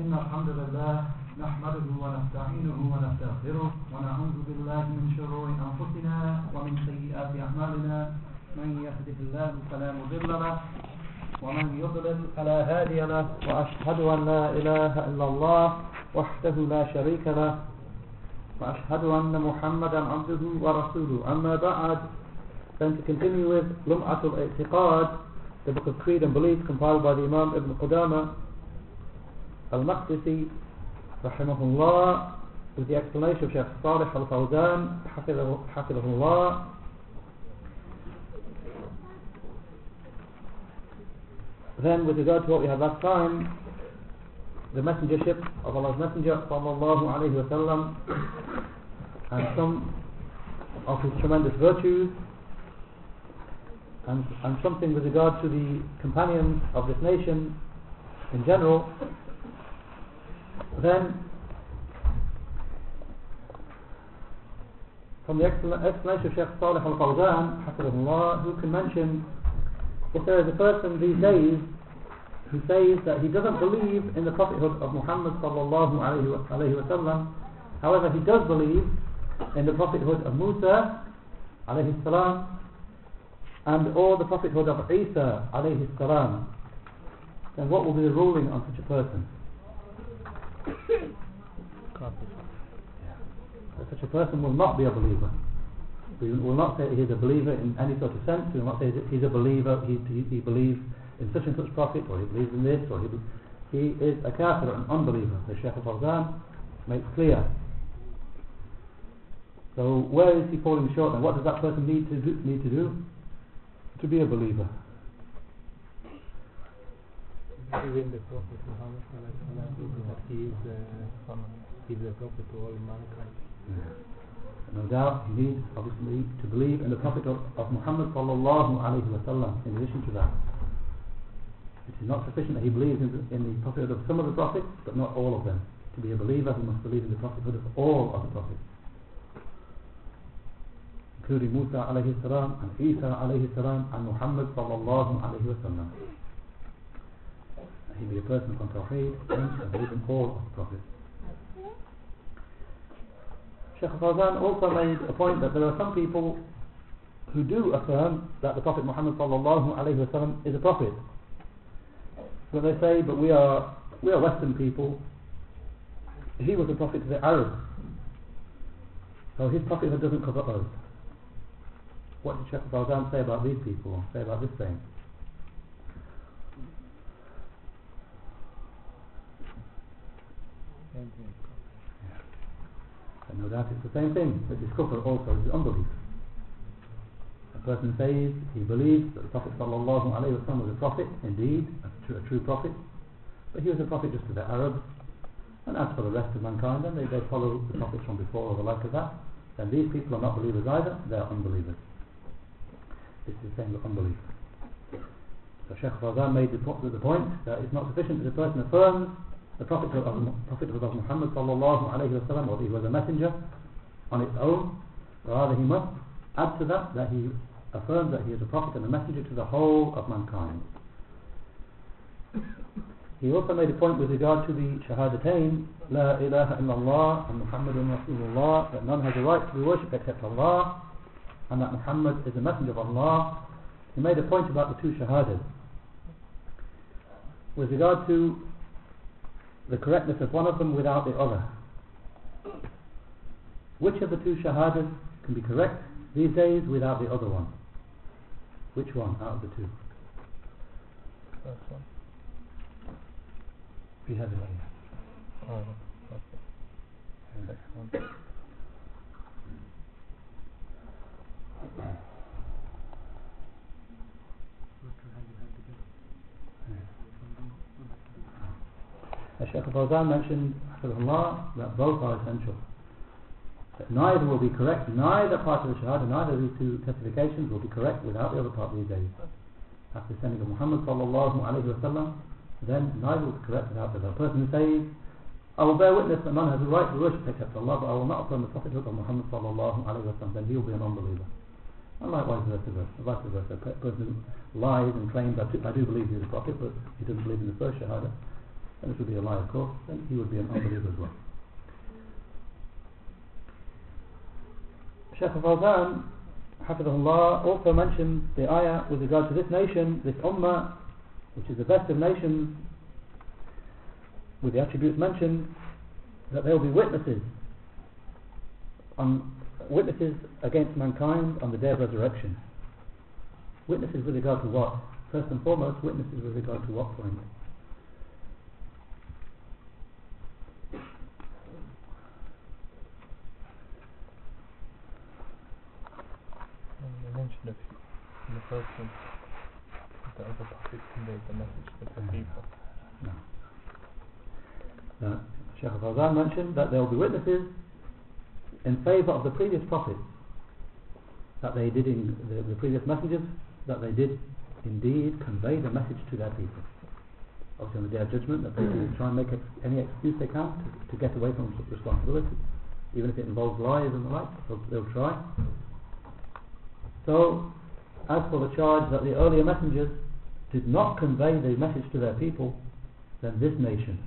إن الحمد لله نحمده ونستعينه ونستغفره ونعوذ بالله من شرور أنفسنا ومن سيئات أعمالنا. من يهده الله فلا مضل له ومن يضلل فلا هادي له وأشهد أن لا إله إلا الله وحده لا شريك له وأشهد أن محمدا عبده ورسوله. أما بعد Then to continue with Lum'at al-I'tiqad, the book of Creed and Belief compiled by the Imam Ibn Qudama al-Maqdisi, rahimahullah, with the explanation of Shaykh Salih al-Fawzan, hafidhahullah. Then with regard to what we had last time, the messengership of Allah's Messenger sallallahu alayhi wa and some of his tremendous virtues and, and something with regard to the companions of this nation in general then from the explanation of Shaykh Salih al-Fawzan who can mention if there is a person these days who says that he doesn't believe in the prophethood of Muhammad sallallahu alayhi wa sallam however he does believe in the prophethood of Musa alayhi salam and or the prophethood of Isa alayhi salam then what will be the ruling on such a person such a person will not be a believer. We will not say he is a believer in any sort of sense. We will not say he's a believer he, he, he believes in such and such prophet or he believes in this or he, he is a kafir an unbeliever. The Shaykh al-Fawzan makes clear. So where is he falling short and what does that person need to do, need to do? To be a believer Even the Prophet Muhammad that he is, uh, he is the Prophet to all mankind. Yeah. No doubt he needs obviously to believe in the Prophet of, of Muhammad sallallahu alayhi wa in addition to that. It is not sufficient that he believes in the, in the prophethood of some of the prophets but not all of them. To be a believer he must believe in the prophethood of all of the prophets including Musa alayhi salam and Isa alayhi salam and Muhammad sallallahu alayhi wa sallam. He be a person from Tawheed and believe in all of the prophets. Sheikh Fawzan also made a point that there are some people who do affirm that the Prophet Muhammad sallallahu alayhi wa sallam is a prophet. But they say, but we are we are Western people. He was a prophet to the Arabs. So his prophethood doesn't cover us. What did Sheikh Fawzan say about these people? Say about this thing? And no doubt it's the same thing. But this kufr also is unbelief. A person says he believes that the Prophet sallallahu alaihi wasallam was a prophet, indeed, a true, a true prophet, but he was a prophet just to the Arabs. And as for the rest of mankind, then they, they follow the prophets from before or the like of that. Then these people are not believers either; they are unbelievers. This is the same with unbelief. So Sheikh Fawzan made the, the point that it's not sufficient that a person affirms the Prophet, of, prophethood of Muhammad sallallahu alayhi wa sallam he was a messenger on its own. Rather he must add to that that he affirms that he is a prophet and a messenger to the whole of mankind. He also made a point with regard to the Shahadatain, La ilaha illallah and Muhammadun Rasulullah, that none has a right to be worshipped except Allah, and that Muhammad is a messenger of Allah. He made a point about the two Shahadas. With regard to the correctness of one of them without the other. Which of the two Shahadas can be correct these days without the other one? Which one out of the two? First one. You have it Oh, okay. here. Second one. As Shaykh Fawzan mentioned, that both are essential. That neither will be correct, neither part of the Shahada, neither of these two testifications will be correct without the other part these days. After the sending of Muhammad sallallahu alayhi wa then neither will be correct without the other. Person who says, I will bear witness that none has a right to worship except Allah, but I will not affirm the prophethood of Muhammad sallallahu alayhi wa sallam, then he will be an unbeliever. And likewise vice versa. Vice versa. A person lies and claims, I do, I do believe he is a prophet, but he doesn't believe in the first Shahada. And this would be a lie of course, then he would be an unbeliever as well. Shaykh al-Fawzan, Hafidhullah, also mentioned the ayah with regard to this nation, this ummah, which is the best of nations, with the attributes mentioned, that there will be witnesses on witnesses against mankind on the day of resurrection. Witnesses with regard to what? First and foremost, witnesses with regard to what point? You mentioned a few in the first one that other prophets conveyed the message to the Mhm. people. No. Uh, Shaykh al-Fawzan mentioned that there will be witnesses in favour of the previous prophets that they did in the, the previous messengers that they did indeed convey the message to their people. Obviously on the day of judgment that they will try and make ex- any excuse they can to, to get away from responsibility even if it involves lies and the like they'll, they'll try. So as for the charge that the earlier messengers did not convey the message to their people then this nation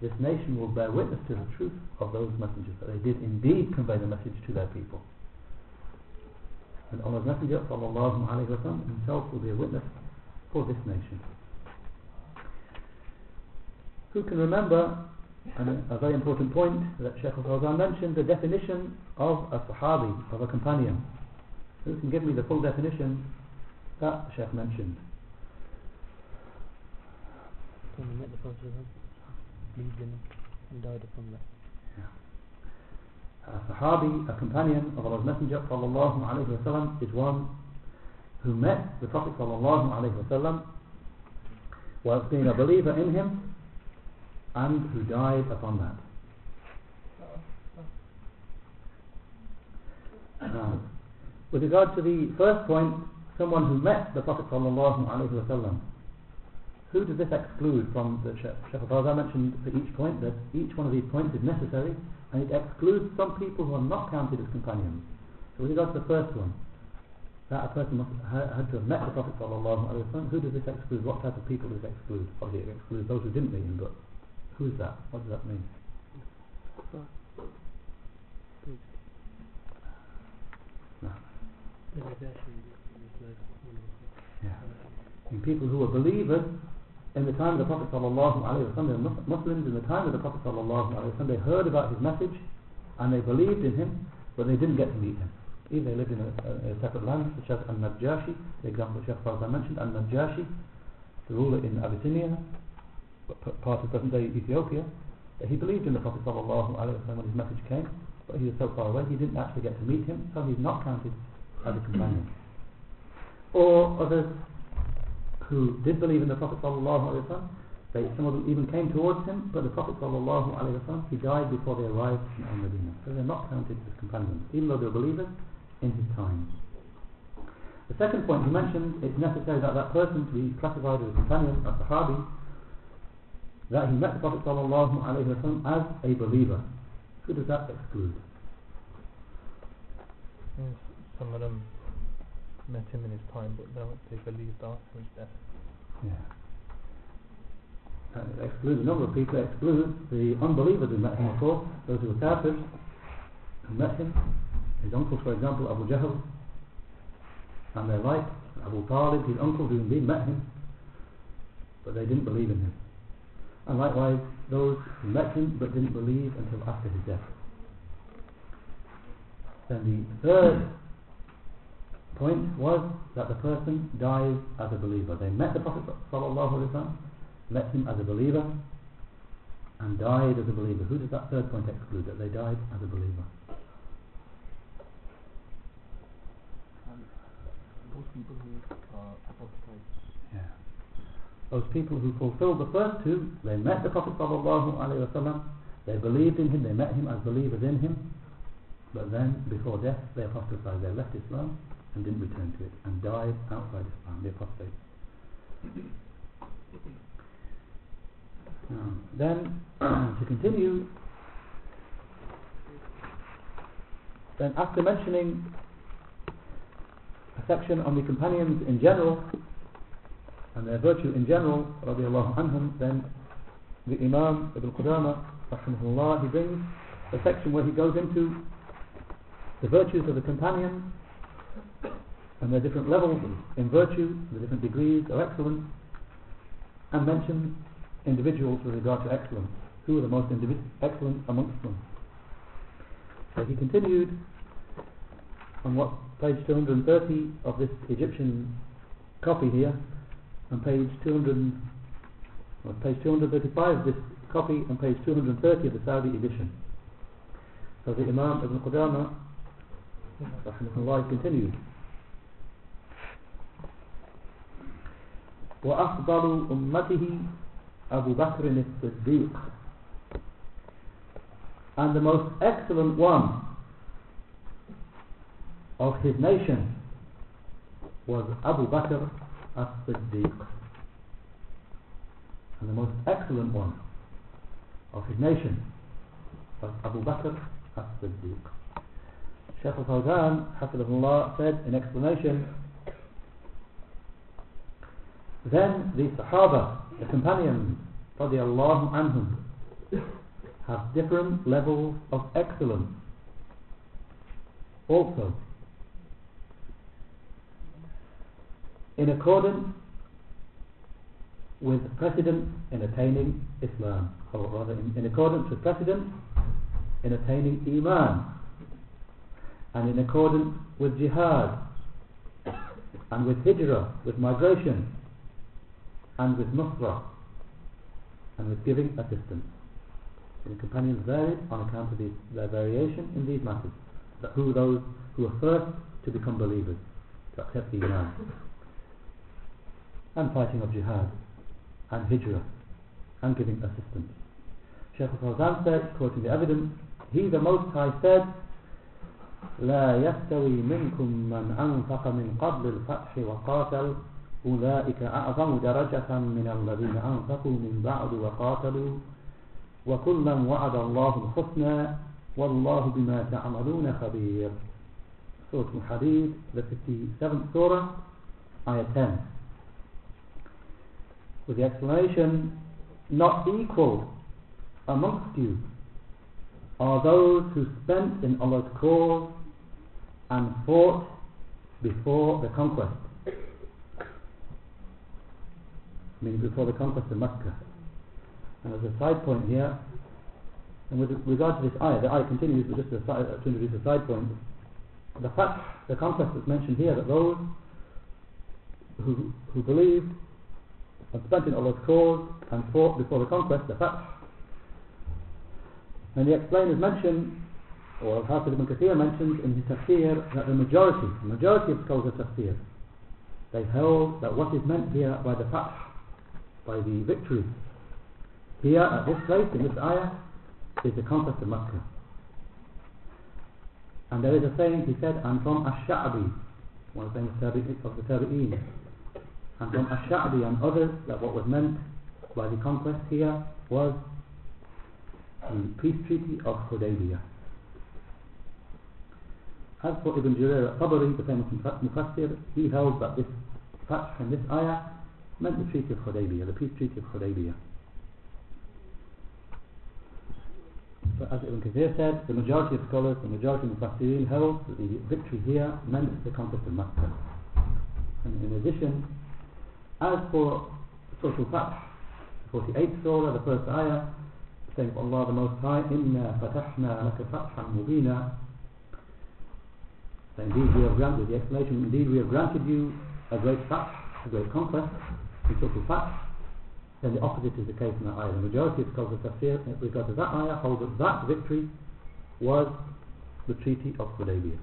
this nation will bear witness to the truth of those messengers that they did indeed convey the message to their people and Allah's Messenger sallam, himself will be a witness for this nation. Who can remember, and a, very important point that Shaykh al-Fawzan mentioned, the definition of a sahabi, of a companion. Who can give me the full definition that the Shaykh mentioned? When we met the Prophet believed in him and died upon that. A sahabi, a companion of Allah's Messenger sallallahu alayhi wa sallam, is one who met the Prophet sallallahu alayhi wa sallam whilst being a believer in him and who died upon that. Oh, oh. Now, with regard to the first point, someone who met the Prophet sallam, who does this exclude from the Sheikh Sheikh al-Fawzan mentioned for each point that each one of these points is necessary and it excludes some people who are not counted as companions. So with regard to the first one, that a person must ha- had to have met the Prophet wasallam. Who does this exclude? What type of people does it exclude? Obviously, it excludes those who didn't meet him, but who is that? What does that mean? No. Yeah. And people who were believers in the time of the Prophet sallallahu alaihi wasallam, Muslims in the time of the Prophet sallallahu alaihi wasallam, they heard about his message and they believed in him, but they didn't get to meet him. Either they lived in a, a, separate land, such as Al-Najashi, the example Sheikh Fawzan mentioned, Al-Najashi, the ruler in Abyssinia, part of present-day Ethiopia, he believed in the Prophet sallallahu alaihi wasallam when his message came, but he was so far away he didn't actually get to meet him, so he's not counted as a companion. Mm-hmm. Or others who did believe in the Prophet sallallahu they, some of them even came towards him, but the Prophet sallallahu he died before they arrived in Al-Madinah. So they're not counted as companions, even though they're believers in his time. The second point he mentioned, it's necessary that that person to be classified as a companion, a sahabi, that he met the Prophet sallallahu alaihi wasallam as a believer. Who does that exclude? Yes, some of them met him in his time, but they, they believed after his death. Yeah. Uh, it excludes a number of people. It excludes the unbelievers who met him, of course, those who were kafirs who met him. His uncles, for example, Abu Jahl, and their like, Abu Talib, his uncle who indeed met him, but they didn't believe in him. And likewise, those who met him but didn't believe until after his death. Then the third point was that the person dies as a believer. They met the Prophet wasallam, met him as a believer, and died as a believer. Who does that third point exclude? That they died as a believer. Um, Those people who. Yeah. Those people who fulfilled the first two, they met the Prophet wasallam, they believed in him, they met him as believers in him, but then before death they apostatized, they left Islam and didn't return to it, and died outside Islam, the apostates. Now, then, to continue, then after mentioning a section on the companions in general and their virtue in general, radiallahu then the Imam Ibn Qudama, rahimahullah, he brings a section where he goes into the virtues of the companions and their different levels in virtue, the different degrees of excellence, and mentions individuals with regard to excellence. Who are the most excellent amongst them? So he continued on what page 230 of this Egyptian copy here, and page 200, well, page 235 of this copy, and page 230 of the Saudi edition. So the Imam Ibn Qudama, rahimahullah, continued. وأفضل أمته أبو بكر الصديق and the most excellent one of his nation was Abu Bakr as-Siddiq and the most excellent one of his nation was Abu Bakr as-Siddiq Shaykh al-Fawzan Hafidhullah said in explanation then the Sahaba the companions radiallahu anhum have different levels of excellence. Also in accordance with precedent in attaining Islam or rather in, in accordance with precedent in attaining Iman and in accordance with jihad and with hijrah with migration and with nusra and with giving assistance. The companions varied on account of these, their variation in these matters that who those who were first to become believers to accept the Iman and fighting of jihad and hijrah and giving assistance. Shaykh al-Fawzan said quoting the evidence he the Most High said لا يستوي منكم من أنفق من قبل الفتح وقاتل. أولئك أعظم درجة من الذين أنفقوا من بعد وقاتلوا. وكلا وعد الله الحسنى والله بما تعملون خبير. Surah Al-Hadid, the 57th Surah, Ayah 10 with the explanation not equal amongst you. Are those who spent in Allah's cause and fought before the conquest. I mean before the conquest of Mecca. And as a side point here. And with regard to this ayah, the ayah continues with just side, to introduce a side point. The fact, the conquest that's mentioned here that those who, who believed and spent in Allah's cause and fought before the conquest, the fact and the explainers mention or Al-Hafiz ibn Kathir mentions in his tafsir that the majority, the majority of scholars of tafsir they hold that what is meant here by the fath by the victory here at this place in this ayah is the conquest of Makkah and there is a saying he said and from Ash-Sha'bi one of the famous of the Tabi'een. And from Ash-Sha'bi and others that what was meant by the conquest here was the peace treaty of Hudaybiyah as for Ibn Jarir al-Tabari the famous Mufassir he held that this fath in this ayah meant the treaty of Hudaybiyah the peace treaty of Hudaybiyah But as Ibn Kathir said, the majority of scholars, the majority of Mufassirin held that the victory here meant the conquest of Makkah. And in addition, as for Surah Al-Fath, 48th surah, the first ayah, saying Allah the Most High, Inna fatahna laka fatham So Indeed, we have granted the explanation. Indeed, we have granted you a great fact, a great conquest. We took the fath. Then the opposite is the case in that ayah. The majority of scholars of tafsir, with regard to that ayah, hold that that victory was the Treaty of Hudaybiyah.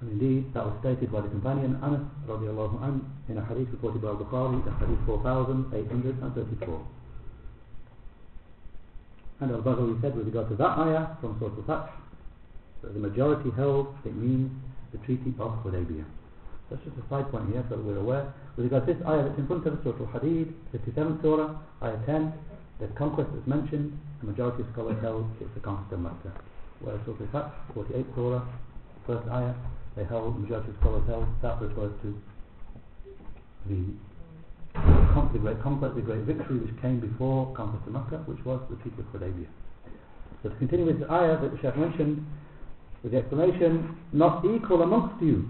And indeed, that was stated by the companion Anas radiallahu anh in a hadith reported by Al Bukhari, the hadith 4834. And Al-Baghawi said with regard to that ayah from Surah Al-Fath that the majority held it means the treaty of Hudaybiyah. That's just a side point here so that we're aware. With regard to this ayah that's in front of us, Surah Al-Hadid, 57th Surah, ayah 10, the conquest is mentioned, the majority of scholars held it's the conquest of Makkah. Whereas Surah Al-Fath, 48th Surah, first ayah, they held, the majority of scholars held, that refers to the con- the great conquest, the great victory which came before conquest of Makkah, which was the Treaty of Hudaybiyah. So to continue with the ayah that the Sheikh mentioned, with the explanation, not equal amongst you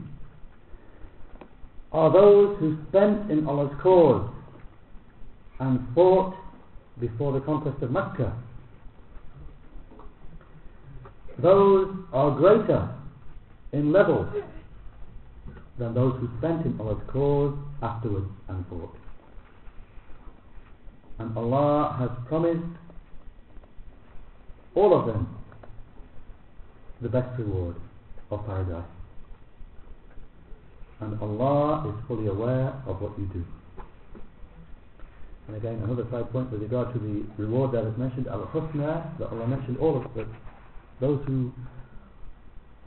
are those who spent in Allah's cause and fought before the conquest of Mecca. Those are greater in level than those who spent in Allah's cause afterwards and fought. And Allah has promised all of them the best reward of paradise. And Allah is fully aware of what you do. And again, another side point with regard to the reward that is mentioned, Al-Husna, that Allah mentioned all of that those who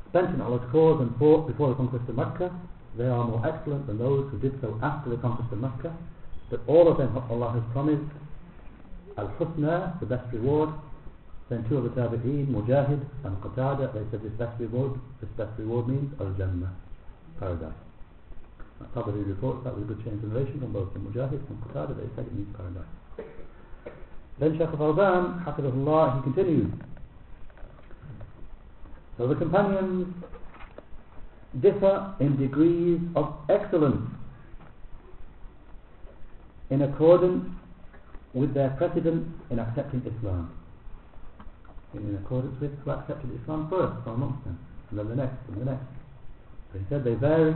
spent in Allah's cause and fought before the conquest of Mecca, they are more excellent than those who did so after the conquest of Mecca. But all of them Allah has promised Al-Husna, the best reward. Then two of the Tabi'een, Mujahid and Qatada, they said this best reward, this best reward means Al-Jannah, paradise. Tabari reports that with good chain of narration from both the Mujahid and Qatada, they said it means paradise. Then Shaykh al-Fawzan, Hafidahullah, he continues. So the companions differ in degrees of excellence in accordance with their precedence in accepting Islam. In accordance with who accepted Islam first from amongst them, and then the next, and the next. So he said they varied,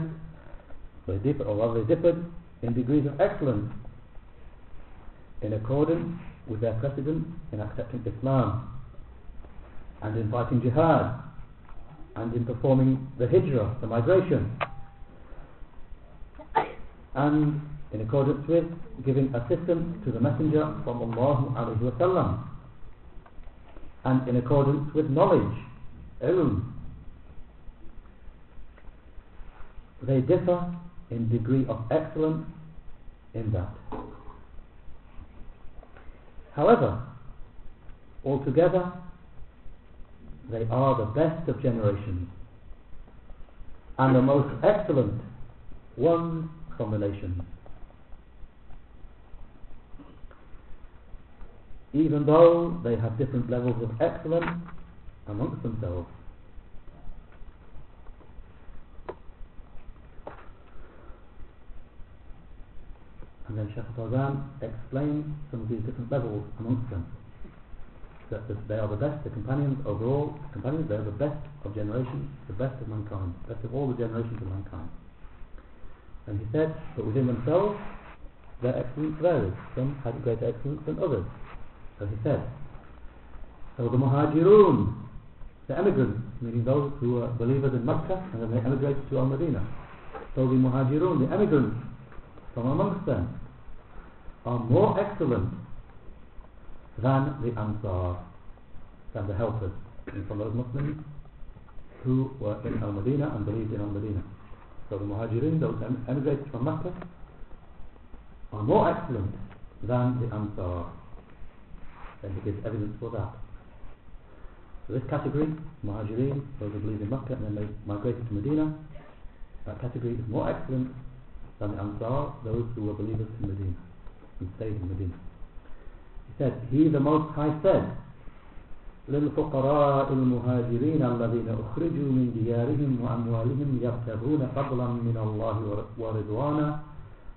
they differed, or rather they differed in degrees of excellence in accordance with their precedence in accepting Islam and in fighting jihad and in performing the hijrah, the migration and in accordance with giving assistance to the messenger sallallahu alaihi wasallam and in accordance with knowledge ilm they differ in degree of excellence in that. However altogether they are the best of generations and the most excellent ones the nations even though they have different levels of excellence amongst themselves. And then Shaykh Fawzan explains some of these different levels amongst them. That they are the best, the companions overall, companions, they are the best of generations, the best of mankind, best of all the generations of mankind. And he said, that within themselves, their excellence varies. Some had greater excellence than others. So he said, so the Muhajirun, the emigrants, meaning those who were believers in Mecca and then they emigrated to Al-Madinah. So the Muhajirun, the emigrants from amongst them, are more excellent than the Ansar, than the helpers from those Muslims who were in Al-Madinah and believed in Al-Madinah. So the Muhajirin, those em- emigrated from Mecca, are more excellent than the Ansar And he gives evidence for that. So this category, Muhajirin, those who believed in Mecca and then they migrated to Medina, that category is more excellent than the Ansar, those who were believers in Medina and stayed in Medina. He said, He the Most High said, للفقراء المهاجرين الذين أخرجوا من ديارهم وأموالهم يبتغون فضلا من الله ورضوانا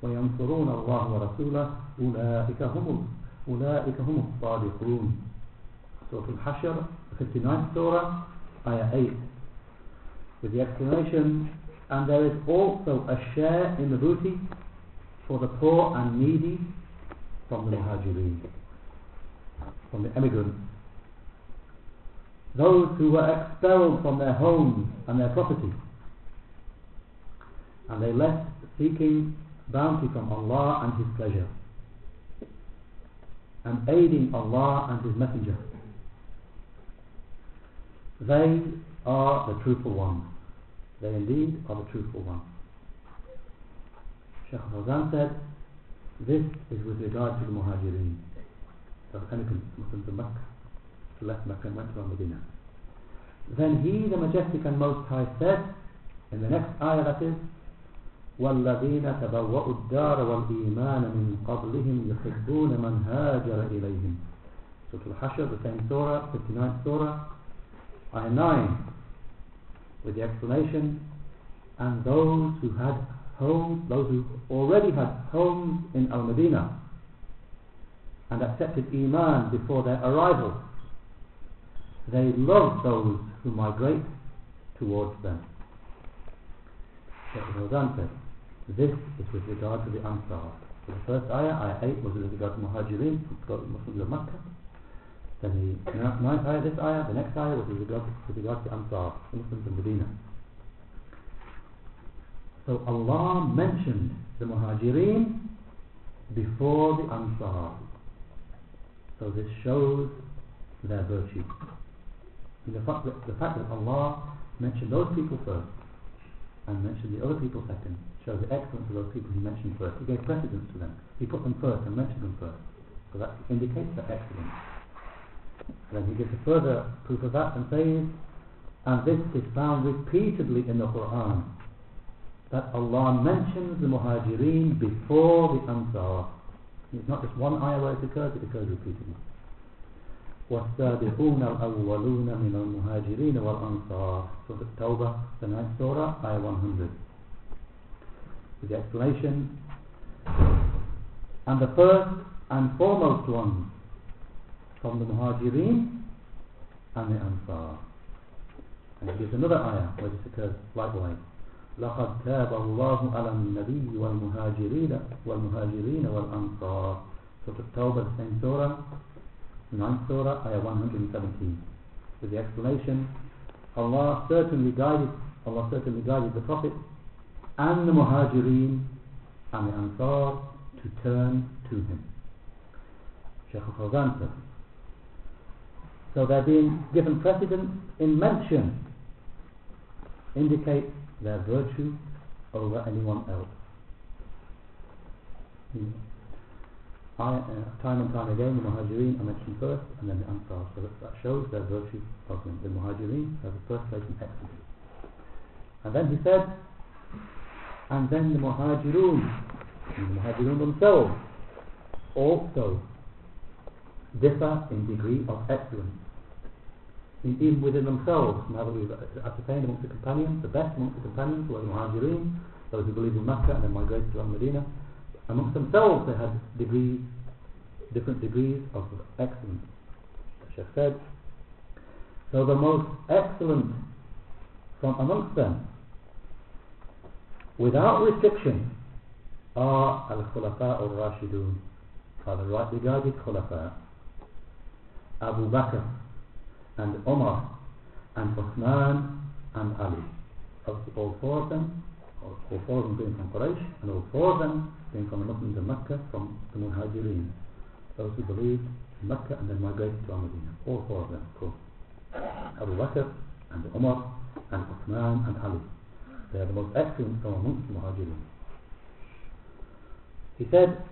وينصرون الله ورسوله أولئك هم أولئك هم الصادقون Surah Al-Hashr, 59th Surah, Ayah 8 with the explanation and there is also a share in the booty for the poor and needy from the Muhajirin from the emigrants those who were expelled from their homes and their property and they left seeking bounty from Allah and His pleasure and aiding Allah and His Messenger. They are the truthful ones they indeed are the truthful ones Shaykh Fawzan said this is with regard to the Muhajirin. The Muslims of Mecca left Mecca and went to Medina. Then he, the Majestic and Most High, said, in the next ayah that is, والذين تبوأوا الدار والإيمان من قبلهم يحبون من هاجر إليهم Surah Al-Hashr, the same surah, 59th surah, ayah 9, with the explanation, and those who had homes, those who already had homes in Al-Madinah, and accepted Iman before their arrival, they love those who migrate towards them. Sheikh Al-Fawzan said, this is with regard to the Ansar. So the first ayah, ayah 8, was with regard to Muhajirin, Muslims of Makkah. Then the ninth ayah, this ayah, the next ayah was with regard, with regard to Ansar, the Muslims of Medina. So Allah mentioned the Muhajirin before the Ansar. So this shows their virtue. The fact, that, the fact that Allah mentioned those people first and mentioned the other people second shows the excellence of those people he mentioned first. He gave precedence to them. He put them first and mentioned them first. So that indicates their excellence. And then he gives a further proof of that and says, and this is found repeatedly in the Quran, that Allah mentions the Muhajirin before the Ansar. It's not just one ayah where it occurs, it occurs repeatedly. والسابقون الأولون من المهاجرين والأنصار Surah At-Tawbah, the ninth surah, ayah 100 with the explanation and the first and foremost ones from the Muhajirin and the Ansar and he gives another ayah where this occurs likewise لقد تاب الله على النبي والمهاجرين والمهاجرين والأنصار Surah At-Tawbah, the same surah ninth surah, ayah 117 with the explanation Allah certainly guided Allah certainly guided the Prophet and the Muhajirin and the Ansar to turn to him. Shaykh al-Fawzan says so they're being given precedence in mention indicates their virtue over anyone else. Hmm. I, uh, time and time again the Muhajirin are mentioned first and then the Ansar. So that, that shows their virtue of them. The Muhajirin have the first place in excellence and then he said and then the Muhajirun the Muhajirun themselves also differ in degree of excellence even within themselves now that we've ascertained amongst the companions the best amongst the companions were the Muhajirin those who believed in Makkah and then migrated to Al-Medina amongst themselves they had degrees, different degrees of excellence. The Sheikh said, so the most excellent from amongst them, without restriction, are Al-Khulafa al-Rashidun, are the rightly guided Khulafa, Abu Bakr and Omar and Uthman and Ali. All four of them, all four of them being from Quraysh, and all four of them being from the Muslims in Mecca, from the Muhajirin, those who believed in Mecca and then migrated to Al-Madinah. All four of them, course. Abu Bakr and Omar and Uthman and Ali. They are the most excellent from amongst the Muhajirin. He said,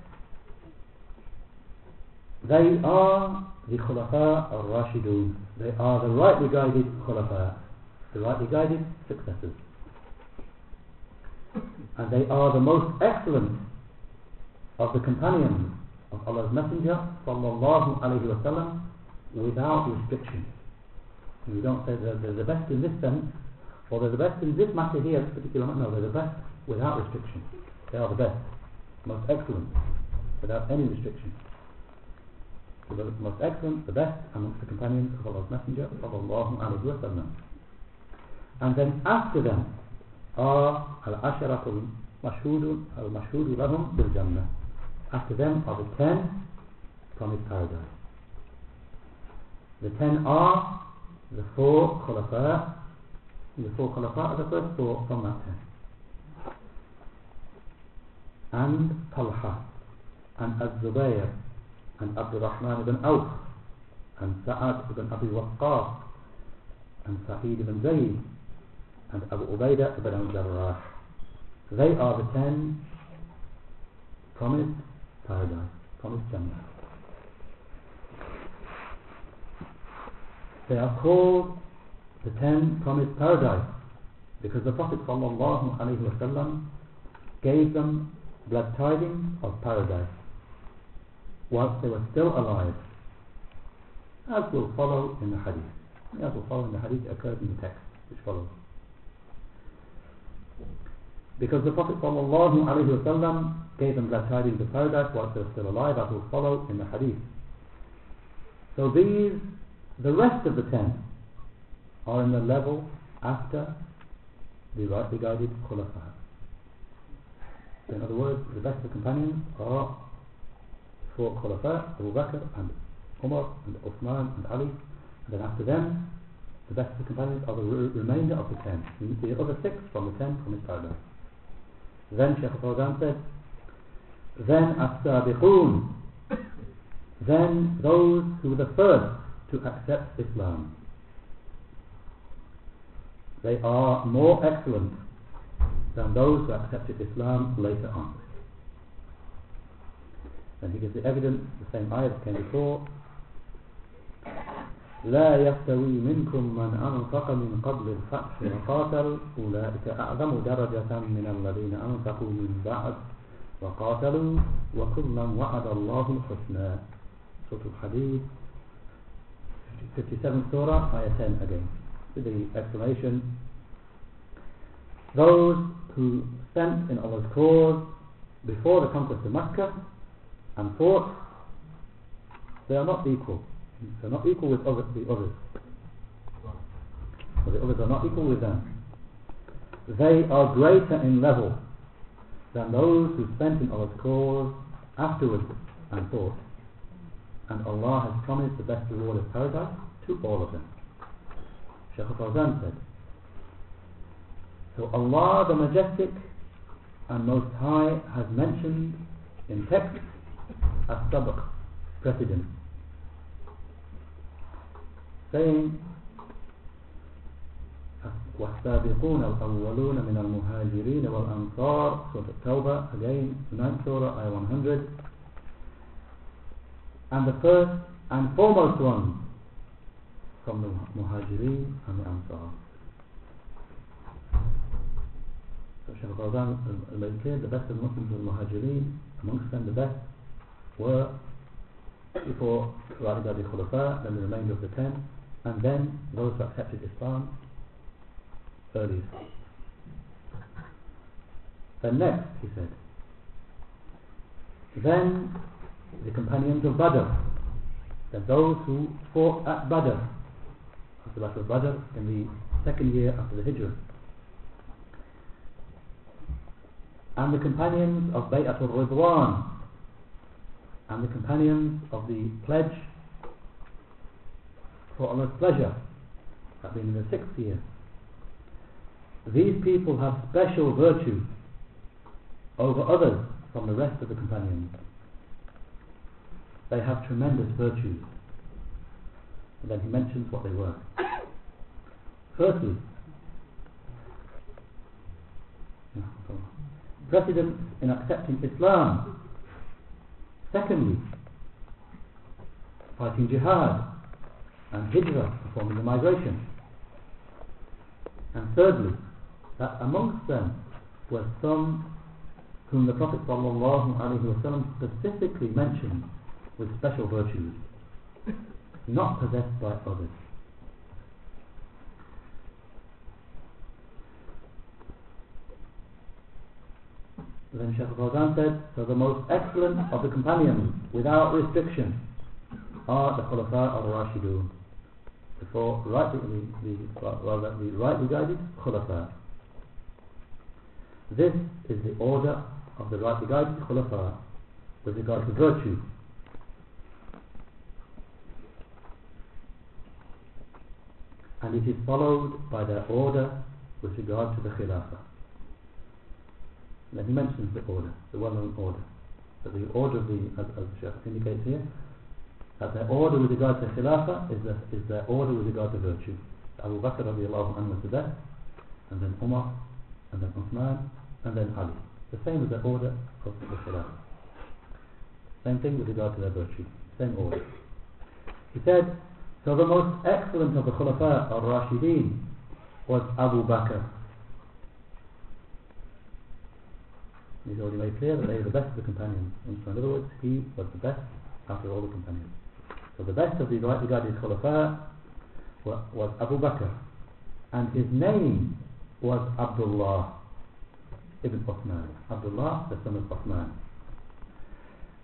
they are the Khulafa al-Rashidun. They are the rightly guided Khulafa, the rightly guided successors. And they are the most excellent of the companions of Allah's Messenger sallallahu alayhi wa sallam without restriction. We don't say that they're the best in this sense, or they're the best in this matter here, this particular matter. No, they're the best without restriction. They are the best, most excellent, without any restriction. So the most excellent, the best amongst the companions of Allah's Messenger sallallahu alayhi wa sallam. And then after them are al-asharatul mashhudu al-mashhudu lahum bil jannah. After them are the ten from promised paradise. The ten are the four khulafa. The four khulafa are the first four from that ten. And Talha, and Az-Zubayr, and Abdul Rahman ibn Auf, and Sa'ad ibn Abi Waqqas, and Sa'id ibn Zayd, and Abu Ubaidah ibn al-Jarrah. They are the ten promised paradise, promised Jannah. They are called the ten promised paradise because the Prophet wasallam gave them glad tidings of paradise whilst they were still alive, as will follow in the hadith. As will follow in the hadith occurs in the text which follows. Because the Prophet ﷺ gave them glad tidings of paradise whilst they were still alive, as will follow in the hadith. So these, the rest of the ten, are in the level after the rightly guided khulafa. So in other words, the best of the companions are four khulafa, Abu Bakr and Umar and Uthman and Ali. And then after them, the best of the companions are the remainder of the ten. The other six from the ten from his paradise. Then Shaykh Fawzan said, then as-sabiqun, then those who were the first to accept Islam. They are more excellent than those who accepted Islam later on. And he gives the evidence, the same ayah came before. لا يستوي منكم من أنفق من قبل الفتح وقاتل أولئك أعظم درجة من الذين أنفقوا من بعد وقاتلوا وكلا وعد الله الحسنى Surah Al-Hadid 57th Surah Ayah 10 again the explanation. Those who sent in Allah's cause before the conquest of Mecca and fought they are not equal. They are not equal with other, the others. Or the others are not equal with them. They are greater in level than those who spent in Allah's cause afterwards and fought. And Allah has promised the best reward of paradise to all of them Shaykh Fawzan said so Allah the Majestic and Most High has mentioned in text as sabq precedent saying والسابقون الأولون من المهاجرين والأنصار Surah At-Tawbah again 9th Surah Ayah 100 and the first and foremost ones from the Muhajirin and the Ansar so Shaykh clear the best of the Muslims were Muhajirin amongst them the best were before Radi Gadi Khulafa then the remainder of the ten and then those who accepted Islam earliest then next he said then the companions of Badr then those who fought at Badr the Battle of Badr in the second year after the Hijrah. And the companions of Bay'atul Ridwan. And the companions of the pledge for Allah's pleasure that being in the sixth year. These people have special virtues over others from the rest of the companions. They have tremendous virtues and then he mentions what they were. Firstly precedence in accepting Islam. Secondly fighting jihad and hijrah performing the migration. And thirdly that amongst them were some whom the Prophet ﷺ specifically mentioned with special virtues not possessed by others. Then Shaykh Fawzan said so the most excellent of the companions without restriction are the Khulafa al-Rashidun the four rightly, the, the rightly guided Khulafa. This is the order of the rightly guided Khulafa with regard to virtue and it is followed by their order with regard to the Khilafah then he mentions the order, the well-known order. But the order of the, as, as Shaykh indicates here, that their order with regard to the Khilafah is, the, is their order with regard to virtue. Abu Bakr radiallahu anhu the best, and then Umar, and then Uthman, and then Ali. The same as the order of the Khilafah. Same thing with regard to their virtue. Same order. He said, so the most excellent of the Khulafa al-Rashideen was Abu Bakr He's already made clear that they are the best of the companions. In other words, he was the best after all the companions. So the best of the guided Khulafa was Abu Bakr. And his name was Abdullah ibn Uthman. Abdullah, the son of Uthman.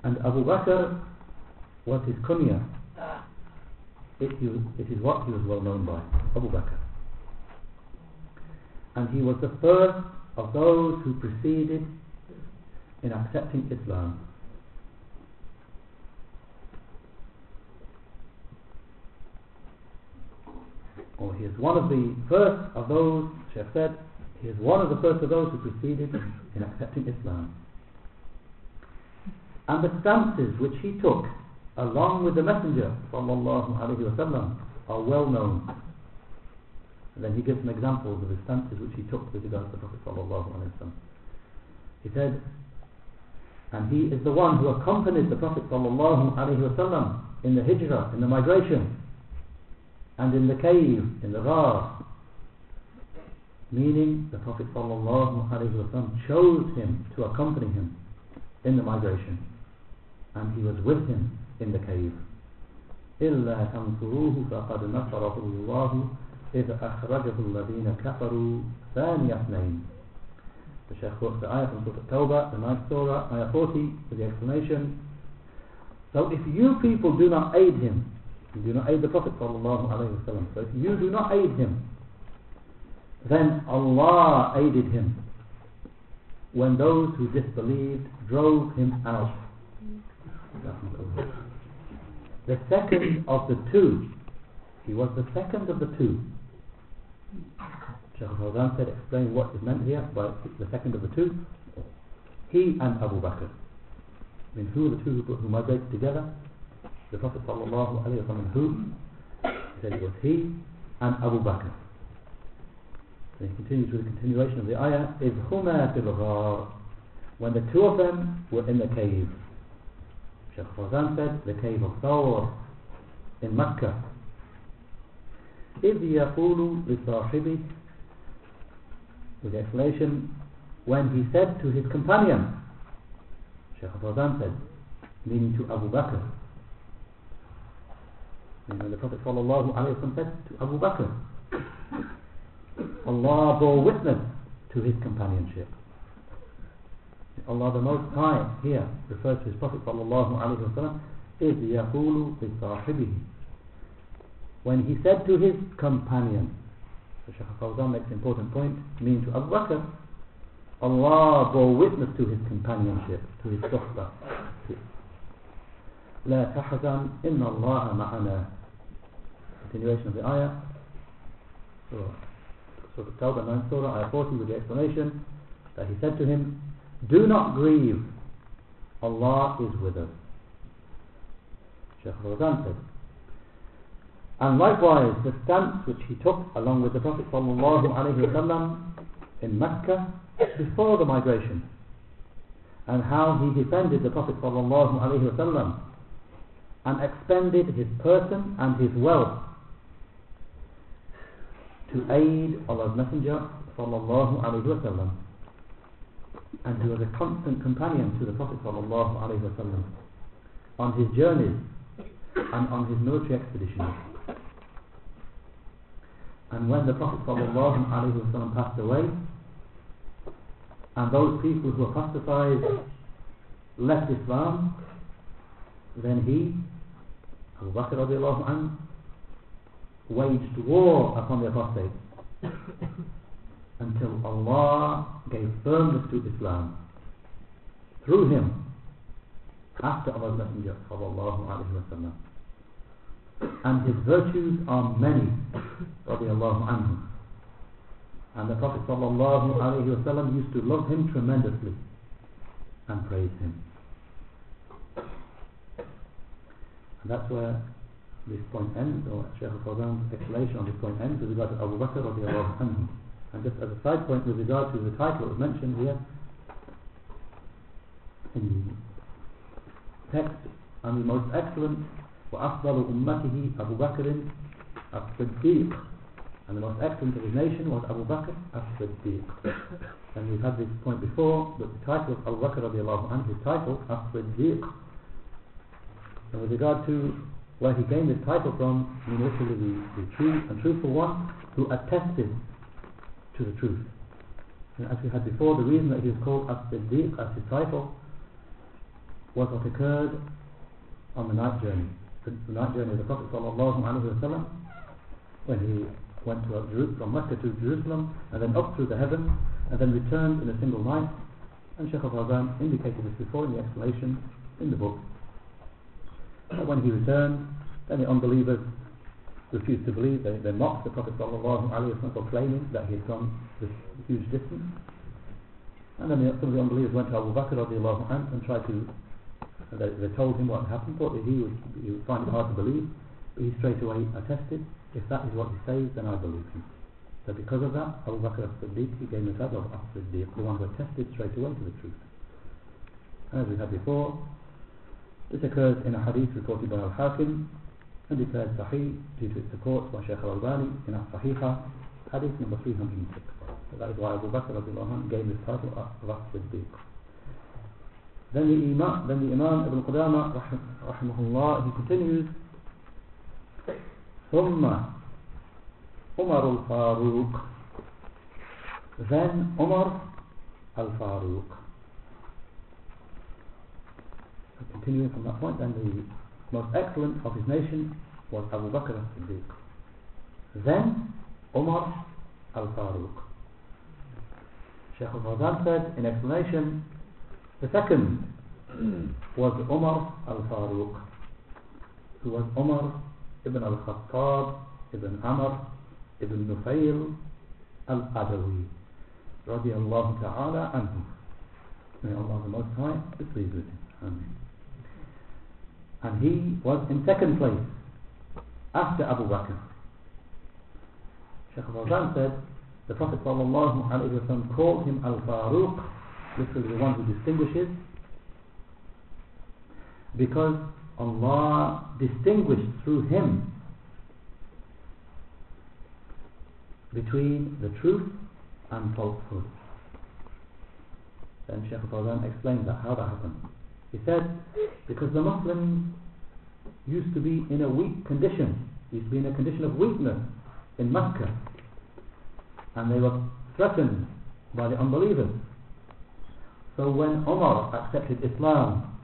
And Abu Bakr was his kunya. It, he was, it is what he was well known by, Abu Bakr. And he was the first of those who preceded in accepting Islam. Or he is one of the first of those, Sheikh said, he is one of the first of those who preceded in accepting Islam. And the stances which he took along with the Messenger sallallahu alaihi wasallam are well known. And then he gives some examples of the stances which he took with regard to the Prophet sallallahu alaihi wasallam. He said, and he is the one who accompanied the Prophet sallallahu alaihi wasallam in the hijrah, in the migration, and in the cave, in the ghar. Meaning the Prophet sallallahu alaihi wasallam chose him to accompany him in the migration, and he was with him in the cave. إلا تنصروه فقد نصره الله إذ أخرجه الذين كفروا ثاني اثنين The Shaykh quotes the ayah from Surah Tawbah, the ninth surah, ayah 40, with the explanation. So if you people do not aid him, you do not aid the Prophet sallallahu alaihi wasallam. So if you do not aid him, then Allah aided him when those who disbelieved drove him out. The second of the two, he was the second of the two. Shaykh Fawzan said, explain what is meant here by the second of the two. He and Abu Bakr. I mean, who are the two who, who migrated together? The Prophet sallallahu alayhi wa sallam, who? He said it was he and Abu Bakr. Then he continues with the continuation of the ayah, إِذْ هُمَا فِي الْغَارِ When the two of them were in the cave. Shaykh Fawzan said, the cave of Thawr in Mecca. إِذْ يَقُولُ لِصَاحِبِهِ With the explanation, when he said to his companion, Shaykh Fawzan said, meaning to Abu Bakr. And when the Prophet sallallahu alayhi wa sallam said to Abu Bakr, Allah bore witness to his companionship. Allah the Most High here refers to his Prophet sallallahu alayhi wa sallam إِذْ يَقُولُ لِصَاحِبِهِ When he said to his companion, so Shaykh Fawzan makes an important point, meaning to Abu Bakr, Allah bore witness to his companionship, to his suhbah. لا تحزن إن الله معنا Continuation of the ayah. So, Surah Tawbah 9 Surah, ayah 40 with the explanation that he said to him, do not grieve, Allah is with us. Shaykh Fawzan said, and likewise the stance which he took along with the Prophet wasallam in Mecca before the migration and how he defended the Prophet wasallam and expended his person and his wealth to aid Allah's Messenger wasallam and he was a constant companion to the Prophet wasallam on his journeys and on his military expeditions and when the Prophet wasallam passed away and those people who apostatized left Islam then he Abu Bakr waged war upon the apostates until Allah gave firmness to Islam. Through him after Allah's Messenger alaihi and his virtues are many anhu. And the Prophet wasallam used to love him tremendously and praise him. And that's where this point ends or Shaykh al-Fawzan's explanation on this point ends with regard to Abu Bakr radiallahu anhu and just as a side point with regard to the title that was mentioned here in the text and the most excellent وأفضل أمته أبو بكر الصديق And the most excellent of his nation was Abu Bakr as-Siddiq. and we've had this point before, that the title of Abu Bakr radiallahu anhu, his title, as-Siddiq. And with regard to where he gained this title from, I mean literally the, the true and truthful one who attested to the truth. And as we had before, the reason that he was called as-Siddiq as his title was what occurred on the night journey. The, the night journey of the Prophet wasallam when he went to uh, Jerusalem, from Mecca to Jerusalem and then up through the heavens and then returned in a single night. And Shaykh al-Fawzan indicated this before in the explanation in the book. When he returned, then the unbelievers refused to believe. They, they mocked the Prophet wasallam for claiming that he had gone this huge distance. And then some of the unbelievers went to Abu Bakr anhu and tried to they, they told him what happened, thought that he would, he would find it hard to believe, but he straight away attested if that is what he says, then I believe him. So because of that, Abu Bakr as-Siddiq, he gave the title of as-Siddiq, the one who attested straight away to the truth. As we had before, this occurs in a hadith reported by Al-Hakim حديث هذا صحيح في الكوت وشيخ الألباني هنا صحيحة حديث نمبر 356 لذلك أبو بكر رضي الله عنه جاي بالصلاة وقت الصديق. Then the Imam, then the Imam Ibn Qudama rahimahullah, he continues ثم عمر الفاروق. Then عمر الفاروق. So continuing from that point then the most excellent of his nation was Abu Bakr as-Siddiq. Then Umar al-Faruq. Shaykh al-Fawzan said in explanation the second was Umar al-Faruq who was Umar ibn al-Khattab ibn Amr ibn Nufayl al-Adawi radiyallahu ta'ala anhu. May Allah the Most High be pleased with him. Amen. And he was in second place after Abu Bakr Shaykh al-Fawzan said the Prophet sallam called him al-Faruq literally the one who distinguishes because Allah distinguished through him between the truth and falsehood. Then Shaykh al-Fawzan explained that, how that happened. He said, because the Muslims used to be in a weak condition, used to be in a condition of weakness in Mecca, and they were threatened by the unbelievers. So when Omar accepted Islam,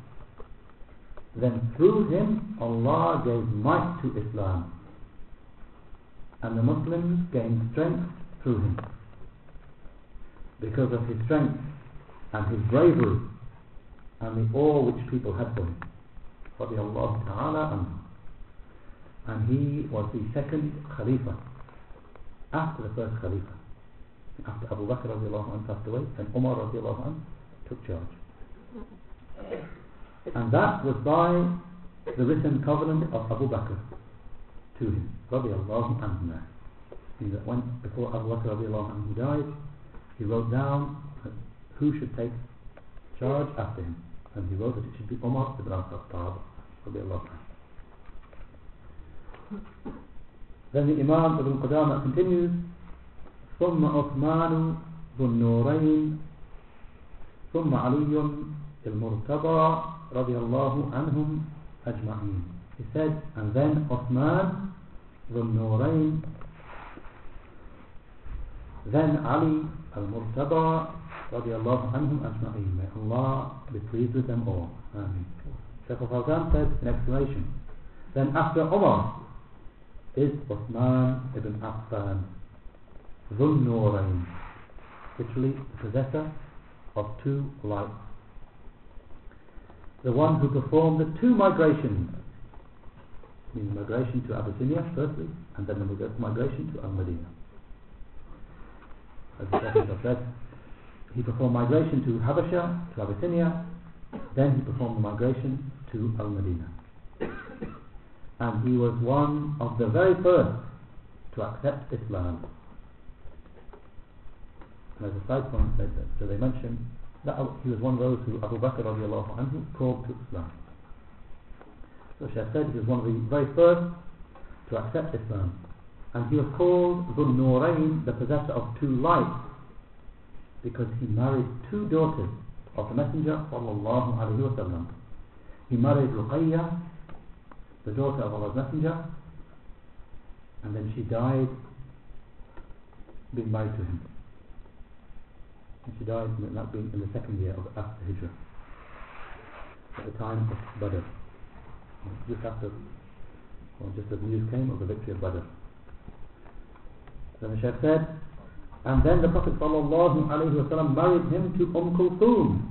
then through him Allah gave might to Islam. And the Muslims gained strength through him. Because of his strength and his bravery and the awe which people had for him. Allah ta'ala and he was the second Khalifa. After the first Khalifa. After Abu Bakr anhu passed away and Umar anhu took charge. And that was by the written covenant of Abu Bakr to him that when before Abu Bakr anhu died. He wrote down who should take charge after him and he wrote that it should be Omar ibn al-Khattab then the Imam Ibn Qudamah continues ثم عثمان ذو نورين ثم علي المرتضى رضي الله عنهم أجمعين he said and then Uthman ذو النورين then Ali al-Murtada رضي الله عنهم أجمعين may Allah be pleased with them all Amen Shaykh al-Fawzan said in explanation then after Umar is Uthman ibn Affan ذو النورين literally the possessor of two lights the one who performed the two migrations meaning migration to Abyssinia firstly and then the migration to Al-Madinah as the Prophet said he performed migration to Habasha to Abyssinia then he performed the migration to Al-Madinah and he was one of the very first to accept Islam and as a side point so they mention that he was one of those who Abu Bakr radiallahu anhu called to Islam. So Shaykh said he was one of the very first to accept Islam. And he was called Dhul Nurayn, the possessor of two lights, because he married two daughters of the Messenger sallallahu alaihi wasallam. He married Ruqayya, the daughter of Allah's Messenger, and then she died being married to him. And she died in, that being in the second year of after Hijrah, at the time of Badr, just after, or just as news came of the victory of Badr. Then the Shaykh said, and then the Prophet sallallahu alaihi wasallam married him to Umm Kulthum,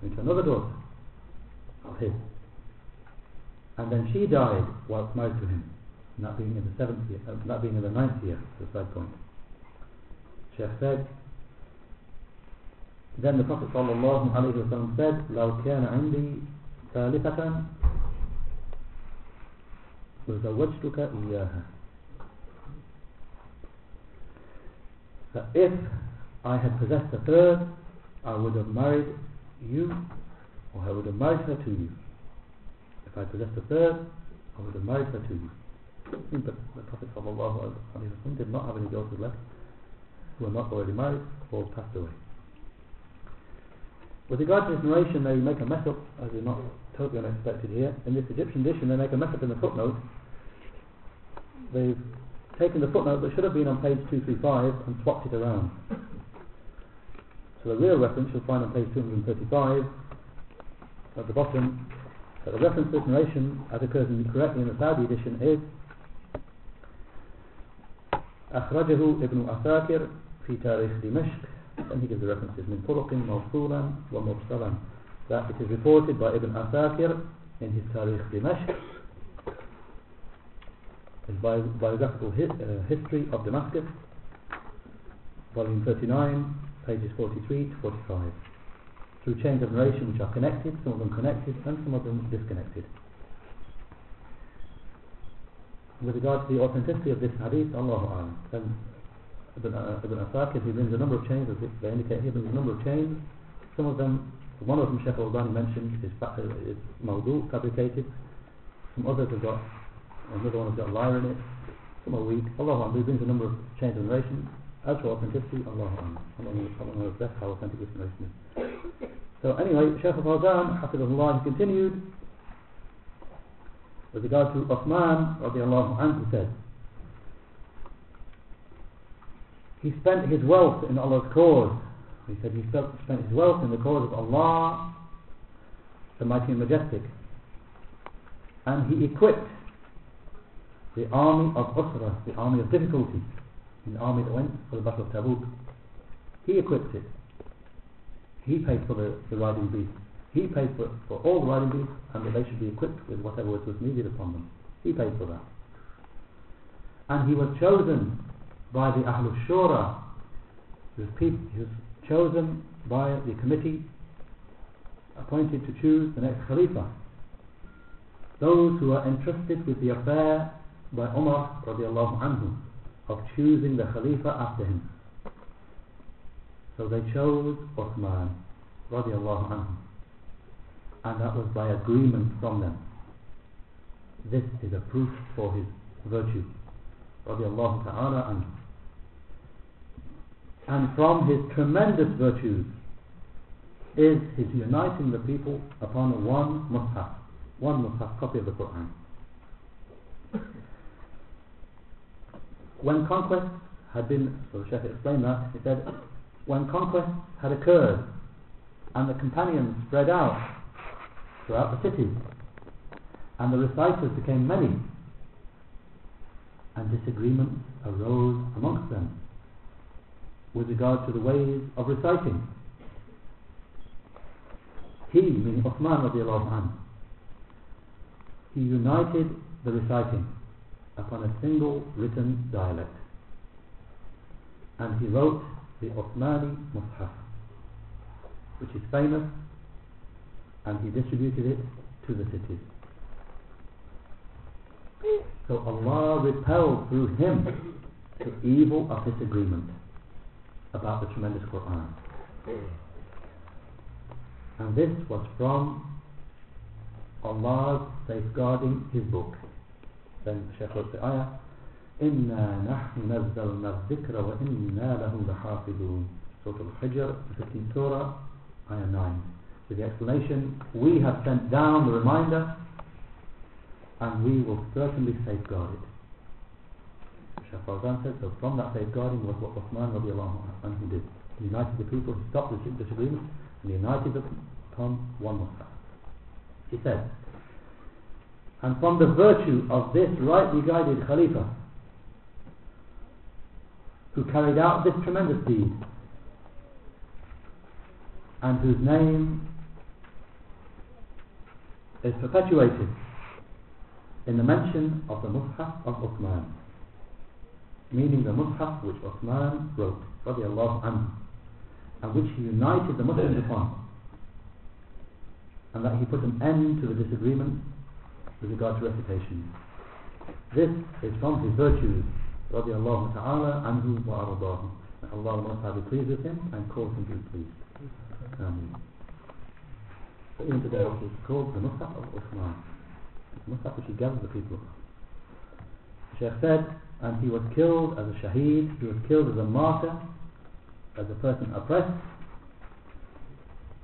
which is another daughter of his. And then she died whilst married to him, and that being in the seventh year, uh, that being in the ninth year, the side point. Sheikh said, then the Prophet sallallahu alaihi wasallam said, لو كان عندي ثالثة لزوجتك إياها. That if I had possessed a third, I would have married you, or I would have married her to you. If I possessed a third, I would have married her to you. Hmm, but the Prophet wasallam did not have any daughters left who were not already married or passed away. With regard to this narration, they make a mess up, as is not totally unexpected here. In this Egyptian edition, they make a mess up in the footnote. They've taken the footnote that should have been on page 235 and swapped it around. So the real reference you'll find on page 235 at the bottom that the reference to this narration as occurs correctly in the Saudi edition is أخرجه ابن أثاكر في تاريخ دمشق and he gives the references من طرق موصولا ومرسلا that it is reported by Ibn Asakir in his Tarikh Dimashq biographical hi uh, history of Damascus volume 39 pages 43 to 45 through chains of narration which are connected some of them connected and some of them disconnected. With regard to the authenticity of this hadith Allahu A'lam. Then Ibn, uh, Asakir he brings a number of chains as they indicate here brings a number of chains. Some of them one of them Sheikh Al-Albani mentioned is, uh, is mawdu, fabricated. Some others have got another one has got a liar in it. Some are weak Allahu he brings a number of chains of narration as for authenticity Allahu A'lam Allah knows best how authentic this narration is. So anyway Sheikh Al-Fawzan Hafidhullah he continued with regard to Uthman radiallahu anhu he said he spent his wealth in Allah's cause. He said he spent his wealth in the cause of Allah the mighty and majestic. And he equipped the army of Usra the army of difficulty the army that went for the battle of Tabuk he equipped it he paid for the, the riding beasts he paid for, for all the riding beasts and that they should be equipped with whatever was needed upon them. He paid for that. And he was chosen by the Ahlul Shura. He was, he was chosen by the committee appointed to choose the next Khalifa. Those who are entrusted with the affair by Umar anhu of choosing the Khalifa after him. So they chose Uthman anhu and that was by agreement from them. This is a proof for his virtue. Radiallahu ta'ala anhu. And from his tremendous virtues is his uniting the people upon one mushaf, one mushaf copy of the Quran. When conquest had been, so Shaykh explained that, he said, when conquest had occurred and the companions spread out throughout the city and the reciters became many and disagreements arose amongst them with regard to the ways of reciting. He, meaning Uthman radiallahu anhu he united the reciting upon a single written dialect and he wrote the Uthmani Mus'haf which is famous and he distributed it to the cities. So Allah repelled through him the evil of disagreement about the tremendous Quran. And this was from Allah's safeguarding his book. The ayah, إنا نحن نزلنا الذكر وإنا له لحافظون Surah Al-Hijr, the 15th Surah, Ayah 9. With the explanation, we have sent down the reminder and we will certainly safeguard it. Shaykh Fawzan said, so from that safeguarding was what Uthman radiallahu anhu did. He united the people, he stopped the disagreement, and united them upon one Muslim. He said, and from the virtue of this rightly guided Khalifa, who carried out this tremendous deed, and whose name is perpetuated in the mention of the Mus'haf of Uthman, meaning the Mus'haf which Uthman wrote, radiallahu anhu, and which he united the Muslims upon, and that he put an end to the disagreement with regard to recitation. This is from his virtues, radiallahu ta'ala anhu wa aradahu. May Allah most high be pleased with him and cause him to be pleased. Amen. So even today it's called the Mus'haf of Uthman. The Mus'haf which he gathered the people. The Shaykh said, and he was killed as a shaheed, he was killed as a martyr, as a person oppressed,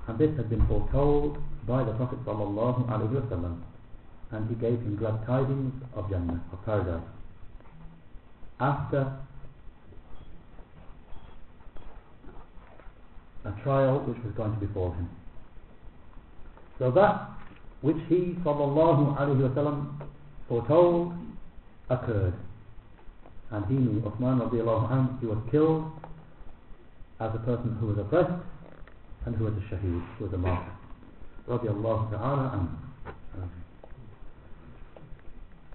and this had been foretold by the Prophet sallallahu alaihi wasallam, and he gave him glad tidings of Jannah, of paradise. After a trial which was going to befall him. So that which he sallallahu alaihi wasallam foretold occurred. And he knew Uthman radiallahu anhu, he was killed as a person who was oppressed and who was a shaheed, who was a martyr. Radiallahu ta'ala anhu.